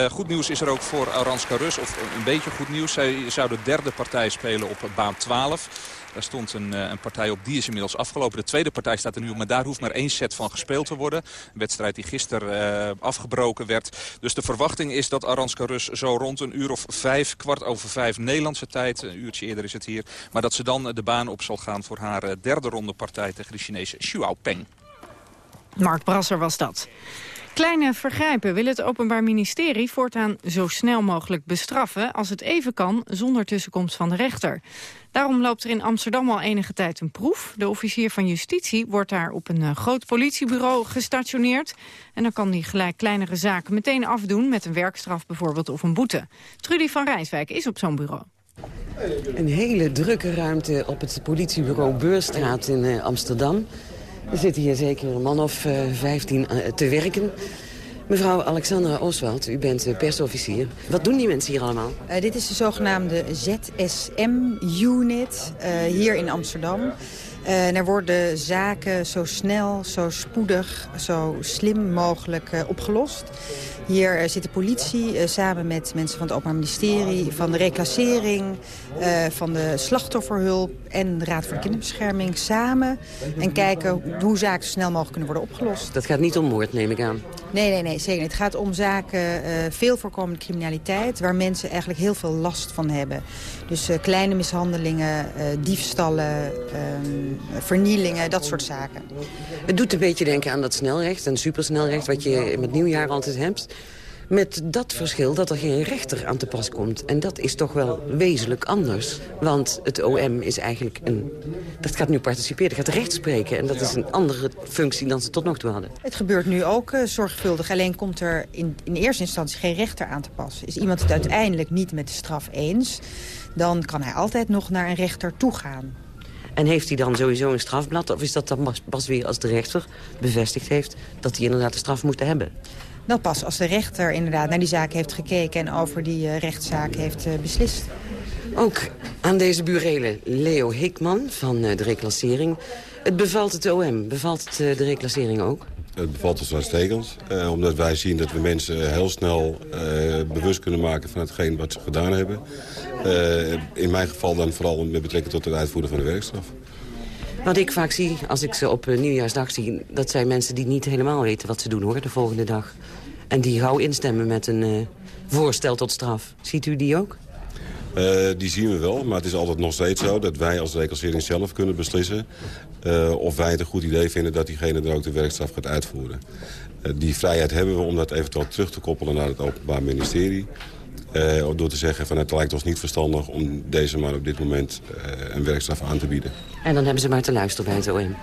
Goed nieuws is er ook voor Aranska Rus. Of een beetje goed nieuws. Zij zou de derde partij spelen op baan 12. Daar stond een, eh, een partij op, die is inmiddels afgelopen. De tweede partij staat er nu op, maar daar hoeft maar één set van gespeeld te worden. Een wedstrijd die gisteren eh, afgebroken werd. Dus de verwachting is dat Aranska Rus zo rond een uur of vijf, kwart over vijf Nederlandse tijd, een uurtje eerder is het hier, maar dat ze dan de baan op zal gaan voor haar eh, derde ronde partij tegen de Chinese Xiao Peng. Mark Brasser was dat. Kleine vergrijpen wil het Openbaar Ministerie voortaan zo snel mogelijk bestraffen... als het even kan, zonder tussenkomst van de rechter. Daarom loopt er in Amsterdam al enige tijd een proef. De officier van justitie wordt daar op een eh, groot politiebureau gestationeerd. En dan kan hij gelijk kleinere zaken meteen afdoen... met een werkstraf bijvoorbeeld of een boete. Trudy van Rijswijk is op zo'n bureau. Een hele drukke ruimte op het politiebureau Beurstraat in eh, Amsterdam. Er zitten hier zeker een man of eh, 15 eh, te werken. Mevrouw Alexandra Oswald, u bent eh, persofficier. Wat doen die mensen hier allemaal? Dit is de zogenaamde ZSM-unit hier in Amsterdam. Eh, er worden zaken zo snel, zo spoedig, zo slim mogelijk opgelost. Hier eh, zit de politie eh, samen met mensen van het Openbaar Ministerie... van de reclassering, eh, van de slachtofferhulp en de Raad voor de Kinderbescherming samen... en kijken hoe zaken zo snel mogelijk kunnen worden opgelost. Dat gaat niet om moord, neem ik aan. Nee, nee, nee, zeker niet. Het gaat om zaken, veel voorkomende criminaliteit... waar mensen eigenlijk heel veel last van hebben. Dus kleine mishandelingen, diefstallen, ehm, vernielingen, dat soort zaken. Het doet een beetje denken aan dat snelrecht, een supersnelrecht... wat je met nieuwjaar altijd hebt. Met dat verschil dat er geen rechter aan te pas komt. En dat is toch wel wezenlijk anders. Want het OM is eigenlijk een... Dat gaat nu participeren, dat gaat rechtspreken. En dat is een andere functie dan ze tot nog toe hadden. Het gebeurt nu ook eh, zorgvuldig. Alleen komt er in, in eerste instantie geen rechter aan te pas. Is iemand het uiteindelijk niet met de straf eens... dan kan hij altijd nog naar een rechter toe gaan. En heeft hij dan sowieso een strafblad? Of is dat dan pas weer als de rechter bevestigd heeft... dat hij inderdaad de straf moet hebben? Nou, pas als de rechter inderdaad naar die zaak heeft gekeken... en over die eh, rechtszaak heeft eh, beslist. Ook aan deze burelen Leo Hikman van eh, de reclassering. Het bevalt het OM, bevalt het eh, de reclassering ook? Het bevalt ons uitstekend, eh, omdat wij zien dat we mensen heel snel eh, bewust kunnen maken van hetgeen wat ze gedaan hebben. Eh, in mijn geval dan vooral met betrekking tot het uitvoeren van de werkstraf. Wat ik vaak zie, als ik ze op eh, nieuwjaarsdag zie... dat zijn mensen die niet helemaal weten wat ze doen hoor, de volgende dag. En die gauw instemmen met een eh, voorstel tot straf. Ziet u die ook? Eh, die zien we wel, maar het is altijd nog steeds zo dat wij als reclassering zelf kunnen beslissen of wij het een goed idee vinden dat diegene er ook de werkstraf gaat uitvoeren. Die vrijheid hebben we om dat eventueel terug te koppelen naar het Openbaar Ministerie. Eh, door te zeggen van het lijkt ons niet verstandig om deze man op dit moment eh, een werkstraf aan te bieden. En dan hebben ze maar te luisteren bij het OM.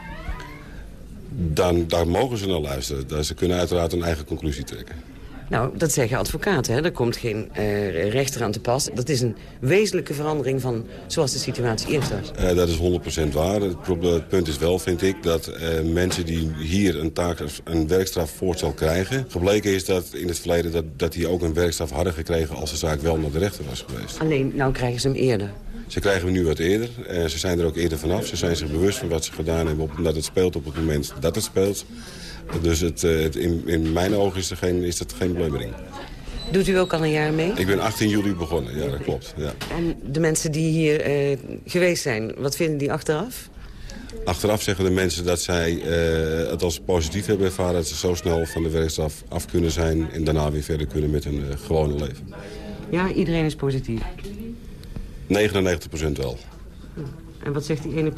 Dan, daar mogen ze naar luisteren. Ze kunnen uiteraard een eigen conclusie trekken. Nou, dat zeggen advocaten. Hè? Er komt geen eh, rechter aan te pas. Dat is een wezenlijke verandering van zoals de situatie eerst was. Eh, dat is 100% waar. Het, het punt is wel, vind ik, dat eh, mensen die hier een, taak, een werkstrafvoorstel krijgen... gebleken is dat in het verleden dat, dat die ook een werkstraf hadden gekregen... als de zaak wel naar de rechter was geweest. Alleen, nou krijgen ze hem eerder. Ze krijgen hem nu wat eerder. Ze zijn er ook eerder vanaf. Ze zijn zich bewust van wat ze gedaan hebben... omdat het speelt op het moment dat het speelt. Dus het, eh, het, in, in mijn ogen is, er geen, is dat geen belemmering. Doet u ook al een jaar mee? Ik ben 18 juli begonnen, ja, dat klopt. Ja. En de mensen die hier eh, geweest zijn, wat vinden die achteraf? Achteraf zeggen de mensen dat zij eh, het als positief hebben ervaren... dat ze zo snel van de werkstraf af kunnen zijn... en daarna weer verder kunnen met hun gewone leven. Ja, iedereen is positief. 99% wel. En wat zegt die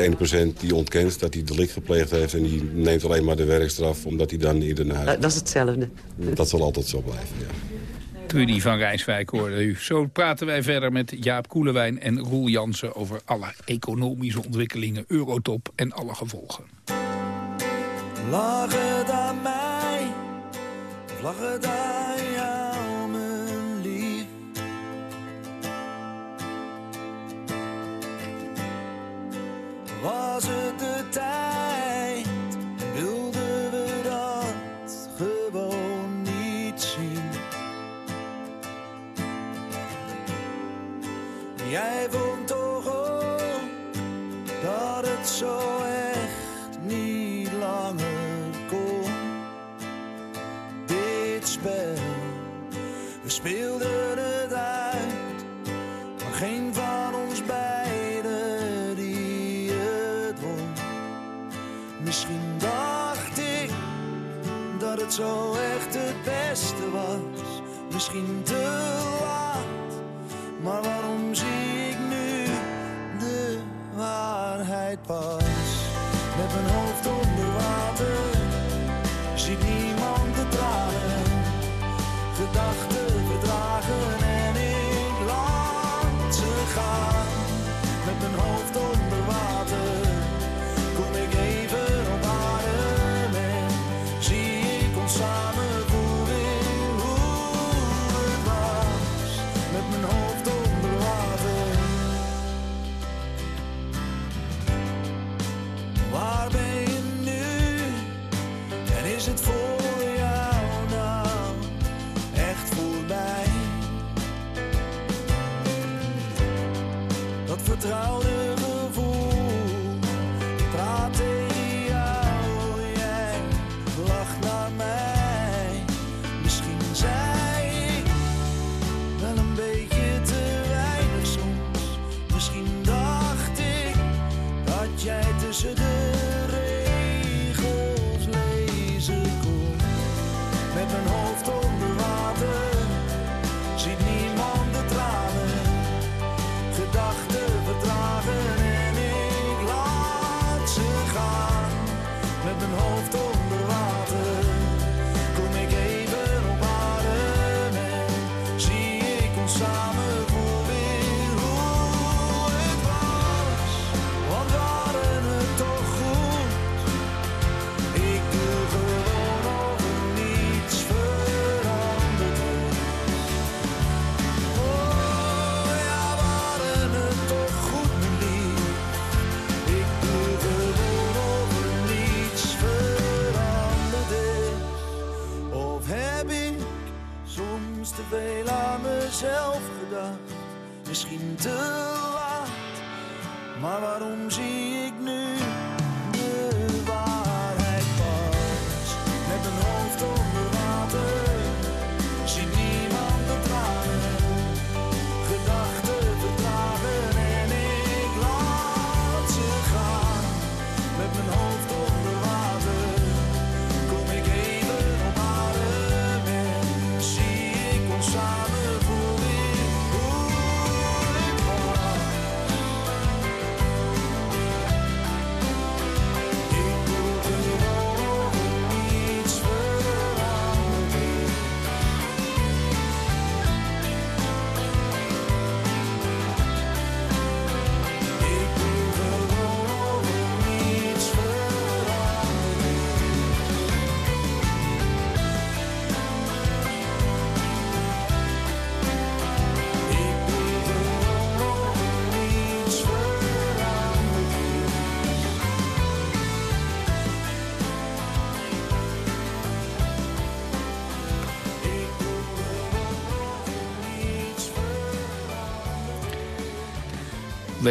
ene procent? Die 1% die ontkent dat hij delict gepleegd heeft... en die neemt alleen maar de werkstraf omdat hij dan eerder naar huis Dat, dat is hetzelfde. Dat zal altijd zo blijven, ja. Trudy van Rijswijk hoorde u. Zo praten wij verder met Jaap Koelewijn en Roel Jansen... over alle economische ontwikkelingen, eurotop en alle gevolgen. Lag het aan mij, aan Was het de tijd, wilden we dat gewoon niet zien? Jij vond toch ook dat het zo echt niet langer kon. Dit spel, we speelden het zo echt het beste was, misschien te laat. Maar waarom zie ik nu de waarheid pas?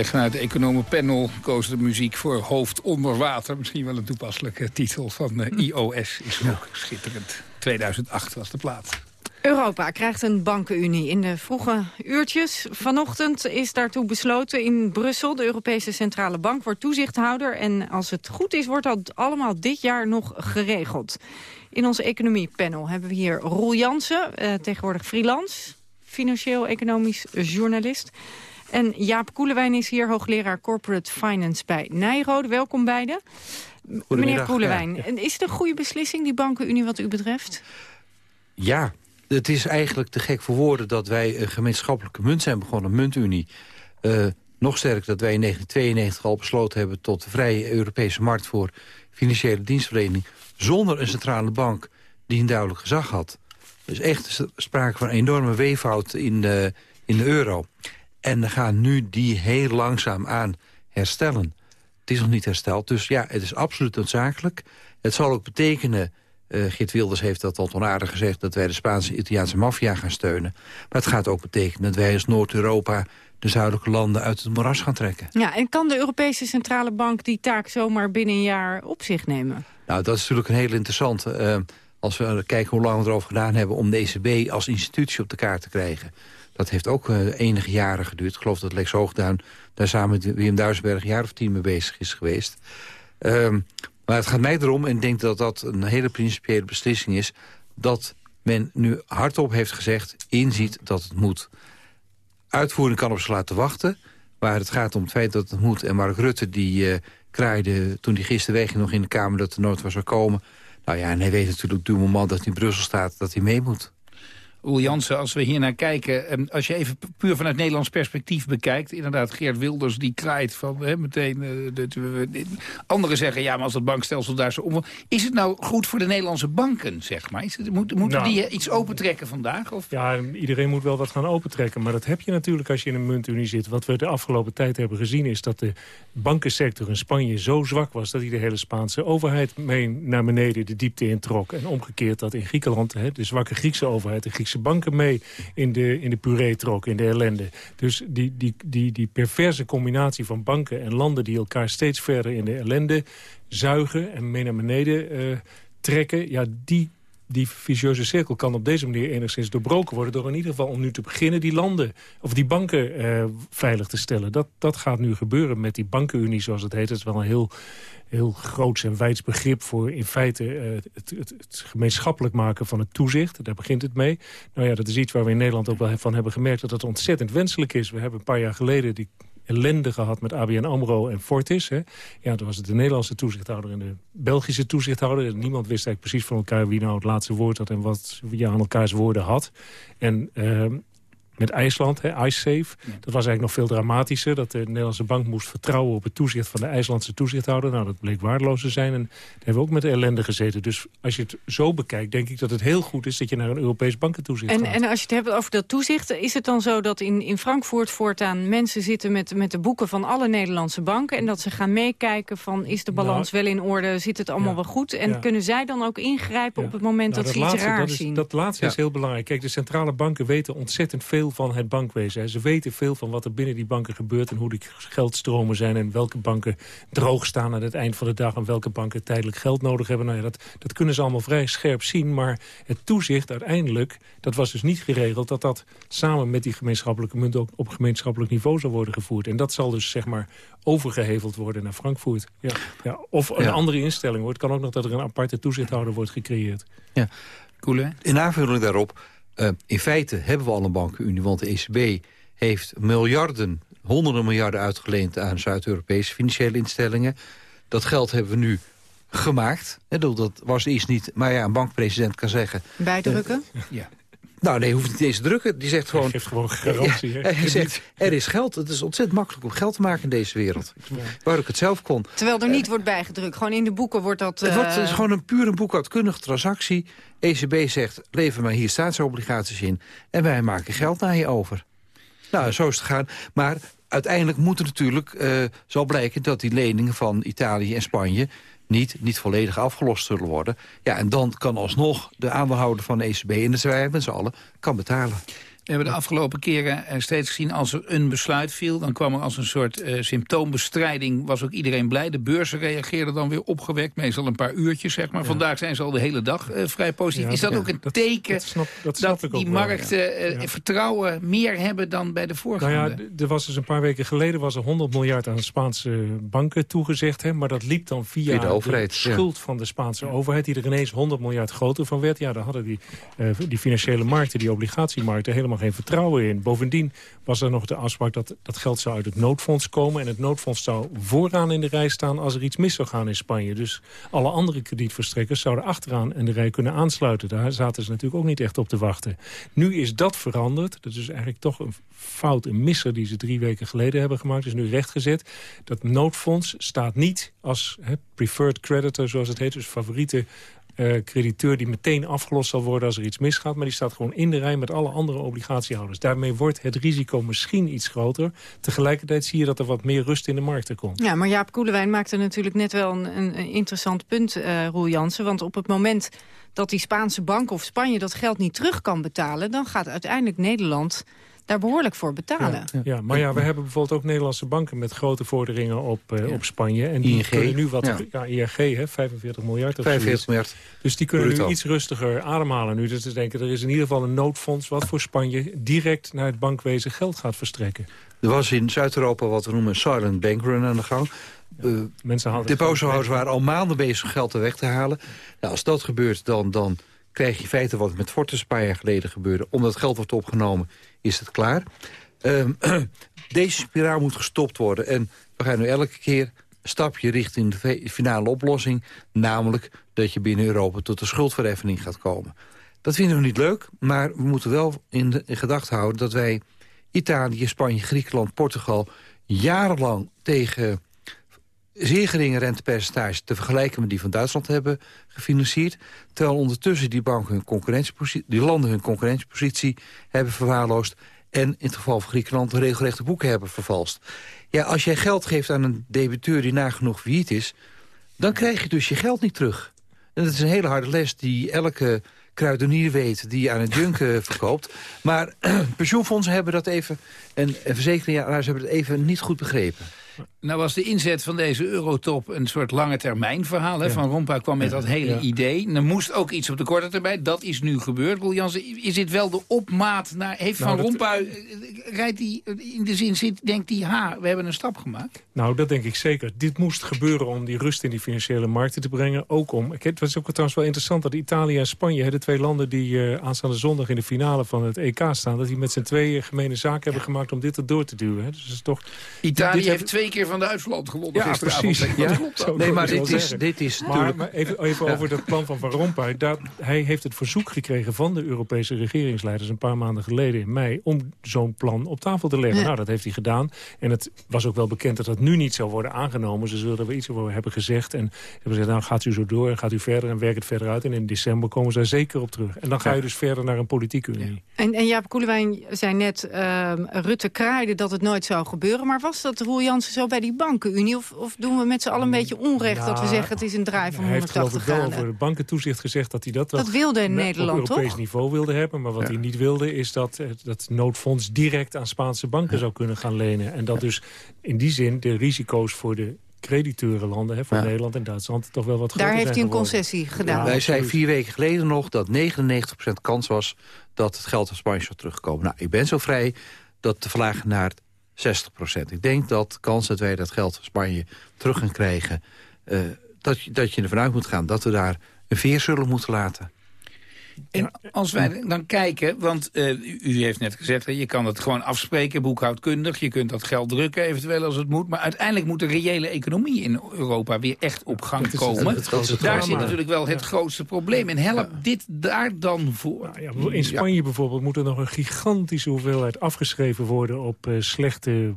Weg vanuit het economenpanel koos de muziek voor Hoofd onder water. Misschien wel een toepasselijke titel van eh, iOS. Is ook schitterend. 2008 was de plaat. Europa krijgt een bankenunie in de vroege uurtjes. Vanochtend is daartoe besloten in Brussel. De Europese Centrale Bank wordt toezichthouder. En als het goed is, wordt dat allemaal dit jaar nog geregeld. In ons economiepanel hebben we hier Roel Jansen, eh, tegenwoordig freelance. Financieel-economisch journalist. En Jaap Koelewijn is hier, hoogleraar Corporate Finance bij Nijrode. Welkom beiden. Meneer Koelewijn, ja. is het een goede beslissing, die bankenunie wat u betreft? Ja, het is eigenlijk te gek voor woorden dat wij een gemeenschappelijke munt zijn begonnen, muntunie. Eh, nog sterker dat wij in 1992 al besloten hebben tot de vrije Europese markt voor financiële dienstverlening, zonder een centrale bank die een duidelijk gezag had. Dus echt sprake van een enorme weeffout in de, in de euro. En we gaan nu die heel langzaam aan herstellen. Het is nog niet hersteld, dus ja, het is absoluut noodzakelijk. Het zal ook betekenen, eh Geert Wilders heeft dat al onaardig gezegd... dat wij de Spaanse Italiaanse maffia gaan steunen. Maar het gaat ook betekenen dat wij als Noord-Europa... de zuidelijke landen uit het moeras gaan trekken. Ja, en kan de Europese Centrale Bank die taak zomaar binnen een jaar op zich nemen? Nou, dat is natuurlijk een heel interessante. eh, als we kijken hoe lang we erover gedaan hebben... om de ECB als institutie op de kaart te krijgen. Dat heeft ook eh, enige jaren geduurd. Ik geloof dat Lex Hoogduin daar samen met Willem Duisenberg... een jaar of tien mee bezig is geweest. Ehm, maar het gaat mij erom, en ik denk dat dat een hele principiële beslissing is... dat men nu hardop heeft gezegd, inziet dat het moet. Uitvoering kan op zich laten wachten. Maar het gaat om het feit dat het moet. En Mark Rutte die eh, kraaide toen hij gisteren wegging nog in de Kamer... dat er nooit was zou komen. Nou ja, en hij weet natuurlijk op dit moment dat hij in Brussel staat... dat hij mee moet. Oel Jansen, als we hier naar kijken... ehm, als je even puur vanuit Nederlands perspectief bekijkt... inderdaad, Geert Wilders die kraait van hè, meteen... we- anderen zeggen, ja, maar als het bankstelsel daar zo om... Is het nou goed voor de Nederlandse banken, zeg maar? Is het, moet, moeten Nou. die iets opentrekken vandaag? Of? Ja, iedereen moet wel wat gaan opentrekken. Maar dat heb je natuurlijk als je in een muntunie zit. Wat we de afgelopen tijd hebben gezien is dat de bankensector in Spanje zo zwak was... dat hij de hele Spaanse overheid mee naar beneden de diepte introk. En omgekeerd dat in Griekenland hè, de zwakke Griekse overheid... de Griekse banken mee in de, in de puree trok, in de ellende. Dus die, die, die, die perverse combinatie van banken en landen... die elkaar steeds verder in de ellende zuigen en mee naar beneden eh, trekken... ja, die die vicieuze cirkel kan op deze manier enigszins doorbroken worden... door in ieder geval om nu te beginnen die landen of die banken eh, veilig te stellen. Dat, dat gaat nu gebeuren met die bankenunie, zoals het heet. Dat is wel een heel, heel groots en wijds begrip voor in feite eh, het, het, gemeenschappelijk maken van het toezicht. Daar begint het mee. Nou ja, dat is iets waar we in Nederland ook wel van hebben gemerkt... dat het ontzettend wenselijk is. We hebben een paar jaar geleden die ellende gehad met ABN AMRO en Fortis. Hè. Ja, toen was het de Nederlandse toezichthouder en de Belgische toezichthouder. En niemand wist eigenlijk precies van elkaar wie nou het laatste woord had... en wat je aan elkaars woorden had. En ehm, met IJsland, hè, IceSafe, dat was eigenlijk nog veel dramatischer. Dat de Nederlandse bank moest vertrouwen op het toezicht van de IJslandse toezichthouder. Nou, dat bleek waardeloos te zijn. En daar hebben we ook met de ellende gezeten. Dus als je het zo bekijkt, denk ik dat het heel goed is... dat je naar een Europees bankentoezicht En, gaat. en als je het hebt over dat toezicht, is het dan zo dat in, in Frankfurt voortaan mensen zitten met, met de boeken van alle Nederlandse banken en dat ze gaan meekijken van is de balans wel in orde, zit het allemaal wel goed en Ja. kunnen zij dan ook ingrijpen op het moment Nou, dat ze iets laatste, raars dat is, zien? Dat laatste is heel belangrijk. Kijk, de centrale banken weten ontzettend veel veel van het bankwezen. hè. Ze weten veel van wat er binnen die banken gebeurt... en hoe die geldstromen zijn en welke banken droog staan aan het eind van de dag... en welke banken tijdelijk geld nodig hebben. Nou ja, dat, dat kunnen ze allemaal vrij scherp zien. Maar het toezicht uiteindelijk, dat was dus niet geregeld... dat dat samen met die gemeenschappelijke munt ook op gemeenschappelijk niveau zal worden gevoerd. En dat zal dus zeg maar overgeheveld worden naar Frankfurt. Ja, ja. Of een Ja. andere instelling. Hoor. Het kan ook nog dat er een aparte toezichthouder wordt gecreëerd. Ja. In aanvulling daarop, eh, in feite hebben we al een bankenunie... want de ECB heeft miljarden, honderden miljarden uitgeleend... aan Zuid-Europese financiële instellingen. Dat geld hebben we nu gemaakt. Dat was eerst niet... Maar ja, een bankpresident kan zeggen... Bijdrukken? ja. Nou, nee, hoeft niet eens te drukken. Die zegt gewoon... geeft gewoon garantie? Ja, hij zegt, er is geld. Het is ontzettend makkelijk om geld te maken in deze wereld. Waar ik het zelf kon. Terwijl er niet wordt bijgedrukt. Gewoon in de boeken wordt dat... Het wordt, eh, het is gewoon een pure boekhoudkundige transactie. ECB zegt, lever maar hier staatsobligaties in... en wij maken geld naar je over. Nou, zo is het gegaan. Maar uiteindelijk moet er natuurlijk, eh, zal blijken... dat die leningen van Italië en Spanje niet, niet volledig afgelost zullen worden. Ja, en dan kan alsnog de aandeelhouder van de ECB... en dat zijn met z'n allen, kan betalen. We hebben de afgelopen keren eh, steeds gezien als er een besluit viel... dan kwam er als een soort eh, symptoombestrijding, was ook iedereen blij. De beurzen reageerden dan weer opgewekt, meestal een paar uurtjes zeg maar. Vandaag zijn ze al de hele dag eh, vrij positief. Ja, is dat ja, ook een dat- teken dat snap- dat snap die wel, markten ja. eh, Ja. vertrouwen meer hebben dan bij de Nou voorgaande? ja, d- er was dus een paar weken geleden was er 100 miljard aan de Spaanse banken toegezegd. Hè, maar dat liep dan via, Via de overheid, ja. schuld van de Spaanse overheid... die er ineens 100 miljard groter van werd. Ja, daar hadden die, eh, die financiële markten, die obligatiemarkten... helemaal geen vertrouwen in. Bovendien was er nog de afspraak dat dat geld zou uit het noodfonds komen. En het noodfonds zou vooraan in de rij staan als er iets mis zou gaan in Spanje. Dus alle andere kredietverstrekkers zouden achteraan in de rij kunnen aansluiten. Daar zaten ze natuurlijk ook niet echt op te wachten. Nu is dat veranderd. Dat is eigenlijk toch een fout, een misser die ze drie weken geleden hebben gemaakt. is nu rechtgezet. Dat noodfonds staat niet als hè, preferred creditor, zoals het heet. Dus favoriete eh, crediteur die meteen afgelost zal worden als er iets misgaat. Maar die staat gewoon in de rij met alle andere obligatiehouders. Daarmee wordt het risico misschien iets groter. Tegelijkertijd zie je dat er wat meer rust in de markten komt. Ja, maar Jaap Koelewijn maakte natuurlijk net wel een, een, interessant punt, eh Roel Jansen. Want op het moment dat die Spaanse bank of Spanje dat geld niet terug kan betalen... dan gaat uiteindelijk Nederland daar behoorlijk voor betalen. Ja, ja, maar ja, we hebben bijvoorbeeld ook Nederlandse banken met grote vorderingen op, eh, op Spanje. En die ING. kunnen nu wat... Ja. Ja, ING, hè, 45 miljard of 45 zoiets. miljard. Dus die kunnen Bruto. nu iets rustiger ademhalen nu. Dus ze denken, er is in ieder geval een noodfonds... wat voor Spanje direct naar het bankwezen geld gaat verstrekken. Er was in Zuid-Europa wat we noemen een silent bankrun aan de gang. Eh, Mensen waren al maanden bezig om geld er weg te halen. Nou, als dat gebeurt, dan, dan krijg je in feite wat met Fortis een paar jaar geleden gebeurde. Omdat geld wordt opgenomen, is het klaar. Ehm, [clears throat] deze spiraal moet gestopt worden. En we gaan nu elke keer stapje richting de finale oplossing. Namelijk dat je binnen Europa tot de schuldverheffing gaat komen. Dat vinden we niet leuk, maar we moeten wel in gedachten houden... dat wij Italië, Spanje, Griekenland, Portugal... jarenlang tegen zeer geringe rentepercentages... te vergelijken met die van Duitsland hebben gefinancierd. Terwijl ondertussen die, banken hun concurrentiepositie, die landen hun concurrentiepositie hebben verwaarloosd... en in het geval van Griekenland de regelrechte boeken hebben vervalst. Ja, als jij geld geeft aan een debiteur die nagenoeg failliet is... dan krijg je dus je geld niet terug. En dat is een hele harde les die elke kruidenier weet die aan het junk [laughs] verkoopt. Maar [clears throat] pensioenfondsen hebben dat even, en, en hebben het even niet goed begrepen. Nou was de inzet van deze eurotop een soort lange termijn verhaal. Hè? Ja. Van Rompuy kwam met dat hele Ja. idee. Er moest ook iets op de korte termijn. Dat is nu gebeurd. Jansen, is dit wel de opmaat naar... Heeft Nou, Van Rompuy... eh, Rijdt die in de zin zit, denkt hij... Ha, we hebben een stap gemaakt. Nou, dat denk ik zeker. Dit moest gebeuren om die rust in die financiële markten te brengen. Ook om, het was ook trouwens wel interessant dat Italië en Spanje... de twee landen die eh, aanstaande zondag in de finale van het EK staan... dat die met z'n tweeën gemene zaak hebben gemaakt om dit erdoor te duwen. Hè. Dus is toch, Italië heeft twee keer van Duitsland gewonnen Ja, gisteravond. precies. Dat Ja. klopt Nee, maar dit is, dit is Maar, natuurlijk... maar even, even Ja. over dat plan van Van Rompuy. Daar, hij heeft het verzoek gekregen van de Europese regeringsleiders... een paar maanden geleden in mei... om zo'n plan op tafel te leggen. Ja. Nou, dat heeft hij gedaan. En het was ook wel bekend dat dat nu niet zou worden aangenomen. Ze zullen er wel iets over hebben gezegd. En hebben gezegd, nou gaat u zo door en gaat u verder en werkt het verder uit. En in december komen ze daar zeker op terug. En dan ga je dus verder naar een politieke unie. En, en Jaap Koelewijn zei net, ehm, Rutte kraaide dat het nooit zou gebeuren. Maar was dat, Roel Jansen, zo bij die bankenunie? Of, of doen we met z'n allen een beetje onrecht dat we Nou, zeggen het is een draai van Hij heeft geloof 180 ik wel graden? over het bankentoezicht gezegd dat hij dat, wel Dat wilde in Nederland, op Europees toch? niveau wilde hebben. Maar wat hij niet wilde is dat het dat noodfonds direct aan Spaanse banken zou kunnen gaan lenen. En dat dus in die zin de risico's voor de crediteurenlanden, hè, voor Ja. Nederland en Duitsland, toch wel wat groter Daar heeft hij een geworden. concessie gedaan. Wij zeiden vier weken geleden nog dat 99% kans was... dat het geld uit Spanje zou terugkomen. Nou, ik ben zo vrij dat te verlagen naar 60%. Ik denk dat de kans dat wij dat geld van Spanje terug gaan krijgen... eh, dat, dat je ervan uit moet gaan dat we daar een veer zullen moeten laten. En als wij dan kijken, want eh, u- heeft net gezegd... hè, je kan het gewoon afspreken, boekhoudkundig. Je kunt dat geld drukken eventueel als het moet. Maar uiteindelijk moet de reële economie in Europa weer echt op gang Dat is komen. het- Daar zit natuurlijk wel het grootste probleem. En help dit daar dan voor. Ja, in Spanje bijvoorbeeld moet er nog een gigantische hoeveelheid afgeschreven worden op eh, slechte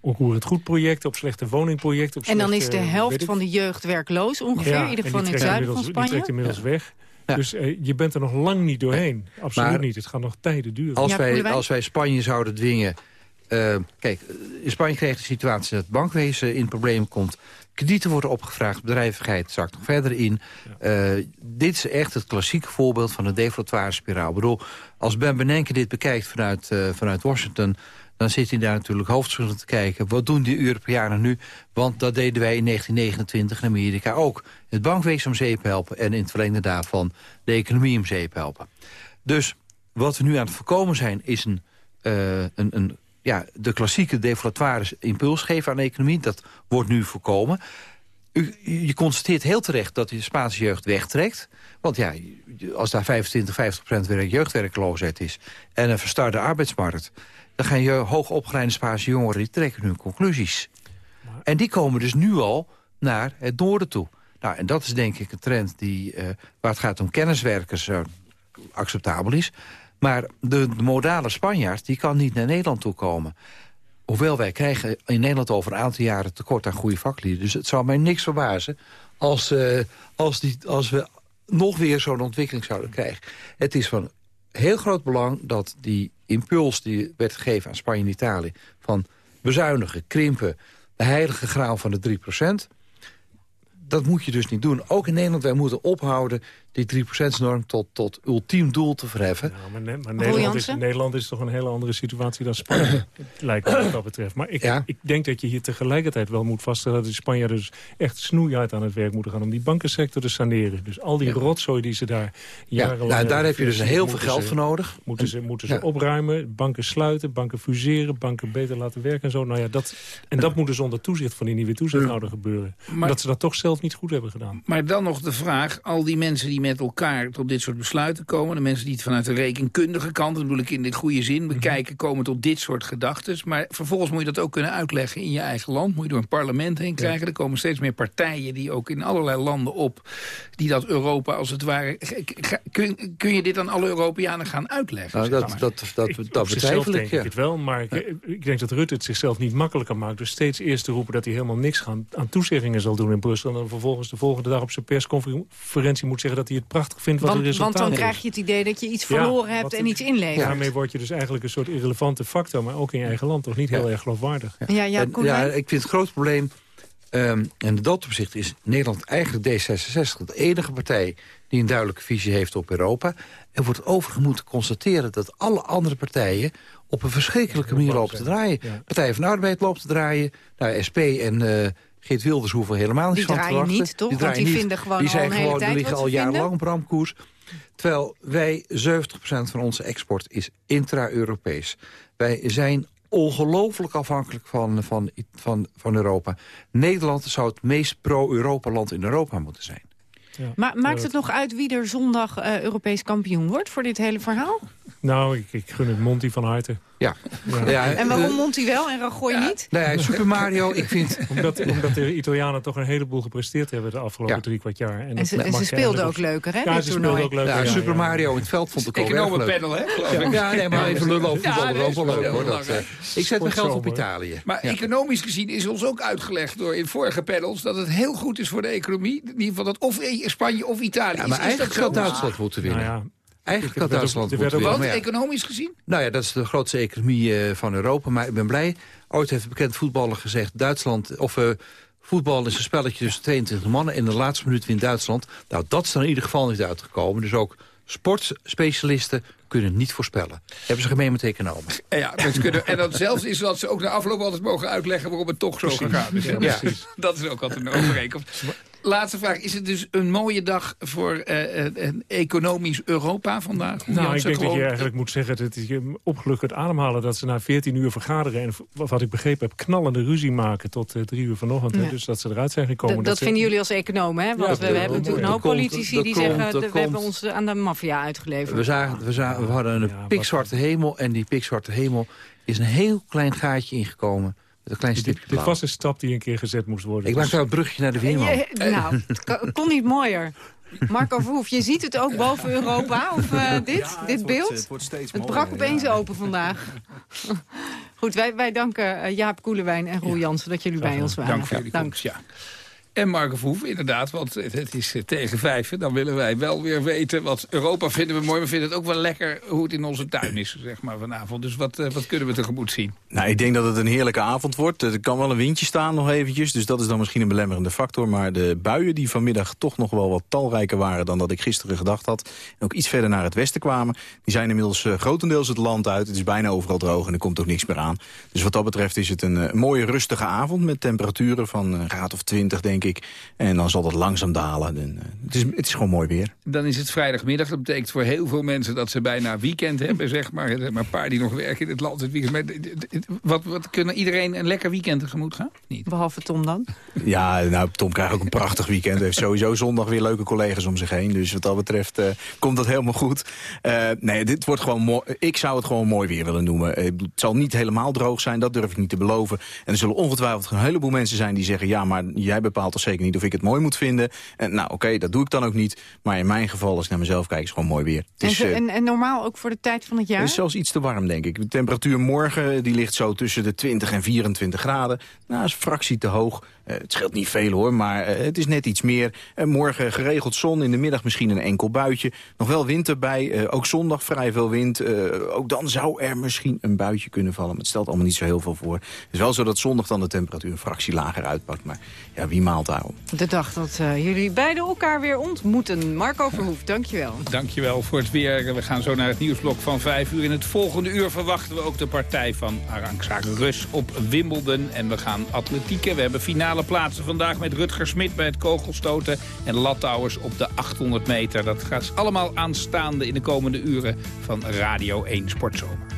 onroerend goed projecten, op slechte woningprojecten. Op En dan is de weet helft van de jeugd werkloos ongeveer. Ja, in ieder geval in die het zuiden van inmiddels- Die Spanje. trekt inmiddels weg. Dus eh, je bent er nog lang niet doorheen. Absoluut Maar- niet. Het gaat nog tijden duren. Als, wij, als wij Spanje zouden dwingen... eh, kijk, in Spanje kreeg de situatie dat het bankwezen in problemen komt. Kredieten worden opgevraagd, bedrijvigheid zakt nog verder in. Eh, dit is echt het klassieke voorbeeld van een deflatoire spiraal. Ik bedoel, als Ben Bernanke dit bekijkt vanuit, eh, vanuit Washington... dan zit hij daar natuurlijk hoofdschuddend te kijken. Wat doen die Europeanen nu? Want dat deden wij in 1929 in Amerika ook. Het bankwezen om zeep helpen en in het verlengde daarvan... de economie om zeep helpen. Dus wat we nu aan het voorkomen zijn, is een, eh, een, een, ja, de klassieke deflatoire impuls geven aan de economie. Dat wordt nu voorkomen. U, je constateert heel terecht dat de Spaanse jeugd wegtrekt. Want ja, als daar 25, 50 procent jeugdwerkloosheid is... en een verstarde arbeidsmarkt... dan gaan je hoogopgeleide Spaanse jongeren... die trekken hun conclusies. En die komen dus nu al naar het noorden toe. Nou, en dat is denk ik een trend die, eh, waar het gaat om kenniswerkers... eh, acceptabel is. Maar de, de modale Spanjaard die kan niet naar Nederland toe komen. Hoewel wij krijgen in Nederland over een aantal jaren tekort aan goede vaklieden. Dus het zou mij niks verbazen als, eh, als, die, als we nog weer zo'n ontwikkeling zouden krijgen. Het is van heel groot belang dat die impuls die werd gegeven aan Spanje en Italië... van bezuinigen, krimpen, de heilige graal van de 3% dat moet je dus niet doen. Ook in Nederland, wij moeten ophouden die 3%-norm tot, tot ultiem doel te verheffen. Ja, maar, ne- maar Nederland, is, Nederland is toch een hele andere situatie dan Spanje, [coughs] lijkt me wat dat betreft. Maar ik, Ja. ik denk dat je hier tegelijkertijd wel moet vaststellen... dat de Spanjaarden dus echt snoeihard aan het werk moeten gaan... om die bankensector te saneren. Dus al die rotzooi die ze daar jarenlang... nou, daar heb je dus heel veel geld ze- voor nodig. Moeten ze, moeten ze Ja. opruimen, banken sluiten, banken fuseren... banken beter laten werken en zo. Nou ja, dat, en dat moet dus onder toezicht van die nieuwe toezichthouder gebeuren. Maar- dat ze dat toch zelf niet goed hebben gedaan. Maar dan nog de vraag, al die mensen die met elkaar tot dit soort besluiten komen... de mensen die het vanuit de rekenkundige kant, dat bedoel ik in de goede zin, Mhm. bekijken... komen tot dit soort gedachten. Maar vervolgens moet je dat ook kunnen uitleggen in je eigen land. Moet je door een parlement heen krijgen. Er komen steeds meer partijen die ook in allerlei landen op... die dat Europa als het ware... Ga- Kun, kun je dit aan alle Europeanen gaan uitleggen? Nou, dat, dat, dat, dat, Op zichzelf betwijfel ik. denk ja. ik het wel, maar ik, ik denk dat Rutte het zichzelf niet makkelijker maakt... door steeds eerst te roepen dat hij helemaal niks gaan, aan toezeggingen zal doen in Brussel... en dan vervolgens de volgende dag op zijn persconferentie moet zeggen... dat hij het prachtig vindt wat Want, de resultaten want dan is. krijg je het idee dat je iets Ja, verloren hebt en iets inlevert. Daarmee word je dus eigenlijk een soort irrelevante factor... maar ook in je eigen land toch niet heel erg geloofwaardig. Ja, ja, ik vind het groot probleem... ehm, en in dat opzicht is Nederland eigenlijk D66 de enige partij... die een duidelijke visie heeft op Europa. En wordt overigens moeten constateren dat alle andere partijen... op een verschrikkelijke manier lopen te draaien. Partij van de Arbeid loopt te draaien. Nou, SP en eh Geert Wilders hoeven helemaal Die niets van te draaien verwachten. niet, toch? Want die vinden gewoon die al zijn een hele gewoon, tijd die liggen al jarenlang op ramkoers. Terwijl wij 70% van onze export is intra-Europees. Wij zijn ongelooflijk afhankelijk van, van, van, van Europa. Nederland zou het meest pro-Europa-land in Europa moeten zijn. Maar maakt het nog uit wie er zondag eh, Europees kampioen wordt voor dit hele verhaal? Nou, ik, ik gun het Monty van harte. Ja. Ja. En waarom Monty wel en Rajoy niet? Nou ja, Super Mario, ik vind... [laughs] Omdat, omdat de Italianen toch een heleboel gepresteerd hebben de afgelopen Ja. drie kwart jaar. En dat ze, en ze speelden ook leuker, hè, Ja, dit ze toernooi. speelden ook leuk. Ja, ja, Super ja. Mario in het veld vond ik ook erg leuk. Economenpanel, hè. Ja, nee, maar even lullen over Ja, voetbal nee, is ook wel leuk, hoor. Dat, eh, ik zet mijn geld op. Italië. Maar Ja. economisch gezien is ons ook uitgelegd door in vorige panels... dat het heel goed is voor de economie. In ieder geval dat of Spanje of Italië Ja, is. maar eigenlijk? Duitsland moeten winnen. Nou ja, Eigenlijk had Duitsland moeten winnen. Ja. economisch gezien? Nou ja, dat is de grootste economie eh, van Europa. Maar ik ben blij Ooit heeft een bekend voetballer gezegd... Duitsland, of uh, voetbal is een spelletje tussen 22 mannen... en in de laatste minuut wint Duitsland. Nou, dat is er in ieder geval niet uitgekomen. Dus ook sportspecialisten kunnen niet voorspellen. Hebben ze gemeen met economen. [laughs] Ja, ze kunnen, en dan zelfs is dat ze ook na afloop altijd mogen uitleggen... waarom het toch zo gegaan is. Ja, ja. Dat is ook altijd een overeenkomst. Laatste vraag. Is het dus een mooie dag voor uh, een economisch Europa vandaag? Nou, ik denk gewoon... dat je eigenlijk moet zeggen... dat je opgelucht kunt ademhalen dat ze na 14 uur vergaderen... en wat ik begrepen heb, knallende ruzie maken tot uh, drie uur vanochtend. Ja. Dus dat ze eruit zijn gekomen. Dat, dat vinden jullie als economen, hè? Want ja, we, we hebben natuurlijk een hoop politici die zeggen... we hebben ons aan de maffia uitgeleverd. We, zagen, we, zagen, we hadden een pikzwarte hemel en die pikzwarte hemel is een heel klein gaatje ingekomen een klein stipje Dit was een stap die een keer gezet moest worden. Ik maak daar een brugje naar de Weerman. nou, het kon niet mooier. Marco Verhoef, je ziet het ook boven Europa, of uh, dit, ja, dit beeld? Wordt, het, wordt steeds het brak opeens ja. open vandaag. [laughs] Goed, wij, wij danken uh, Jaap Koelewijn en Roel Jansen dat jullie bij ons waren. Dank voor jullie komst, ja. En Marco Verhoef, inderdaad, want het is eh, tegen vijf. Dan willen wij wel weer weten wat Europa vinden we mooi. Maar vinden het ook wel lekker hoe het in onze tuin is, zeg maar, vanavond. Dus wat, wat kunnen we tegemoet zien? Nou, ik denk dat het een heerlijke avond wordt. Er kan wel een windje staan nog eventjes. Dus dat is dan misschien een belemmerende factor. Maar de buien die vanmiddag toch nog wel wat talrijker waren... dan dat ik gisteren gedacht had. En ook iets verder naar het westen kwamen. Die zijn inmiddels grotendeels het land uit. Het is bijna overal droog en er komt ook niks meer aan. Dus wat dat betreft is het een, uh, mooie rustige avond... met temperaturen van een graad of 20, denk ik. En dan zal dat langzaam dalen. En, uh, het, is, het is gewoon mooi weer. Dan is het vrijdagmiddag. Dat betekent voor heel veel mensen dat ze bijna weekend hebben, [laughs] zeg maar. Er zijn maar een paar die nog werken in het land. Het weekend. Maar, wat, wat kunnen iedereen een lekker weekend tegemoet gaan? Niet. Behalve Tom dan? [laughs] Ja, nou, Tom krijgt ook een prachtig weekend. Hij heeft sowieso zondag weer leuke collega's om zich heen. Dus wat dat betreft uh, komt dat helemaal goed. Uh, nee, dit wordt gewoon mooi. Ik zou het gewoon mooi weer willen noemen. het zal niet helemaal droog zijn, dat durf ik niet te beloven. En er zullen ongetwijfeld een heleboel mensen zijn die zeggen... ja, maar jij bepaalt zeker niet of ik het mooi moet vinden. En, nou, oké, okay, dat doe ik dan ook niet. Maar in mijn geval, als ik naar mezelf kijk, is gewoon mooi weer. En, is, en, en, normaal ook voor de tijd van het jaar? Het is zelfs iets te warm, denk ik. De temperatuur morgen die ligt zo tussen de 20 en 24 graden. Nou, is een fractie te hoog. Uh, het scheelt niet veel hoor, maar uh, het is net iets meer. Uh, morgen geregeld zon, in de middag misschien een enkel buitje. Nog wel wind erbij, ook zondag vrij veel wind. ook dan zou er misschien een buitje kunnen vallen. Maar het stelt allemaal niet zo heel veel voor. Het is wel zo dat zondag dan de temperatuur een fractie lager uitpakt. Maar ja, wie maalt daarom? De dag dat jullie beiden elkaar weer ontmoeten. Marco Verhoef, dankjewel. Dankjewel voor het weer. We gaan zo naar het nieuwsblok van 5 uur. In het volgende uur verwachten we ook de partij van Arantxa Rus op Wimbledon. En we gaan atletieken. We hebben finale plaatsen vandaag met Rutger Smit bij het kogelstoten... en Lattouwers op de 800 meter. Dat gaat allemaal aanstaande in de komende uren van Radio 1 Sportzomer.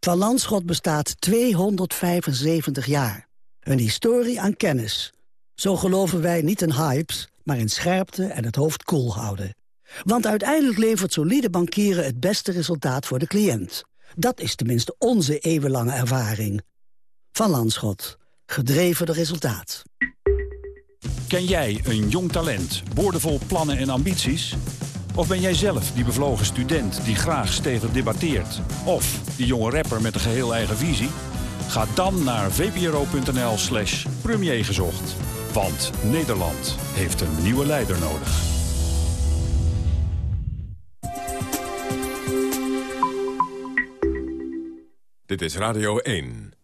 Van Landschot bestaat 275 jaar. Een historie aan kennis. Zo geloven wij niet in hypes, maar in scherpte en het hoofd koel houden. Want uiteindelijk levert solide bankieren het beste resultaat voor de cliënt. Dat is tenminste onze eeuwenlange ervaring. Van Landschot. Gedreven door resultaat. Ken jij een jong talent, boordevol plannen en ambities? Of ben jij zelf die bevlogen student die graag stevig debatteert? Of die jonge rapper met een geheel eigen visie? Ga dan naar vpro.nl slash premiergezocht. Want Nederland heeft een nieuwe leider nodig. Dit is Radio 1.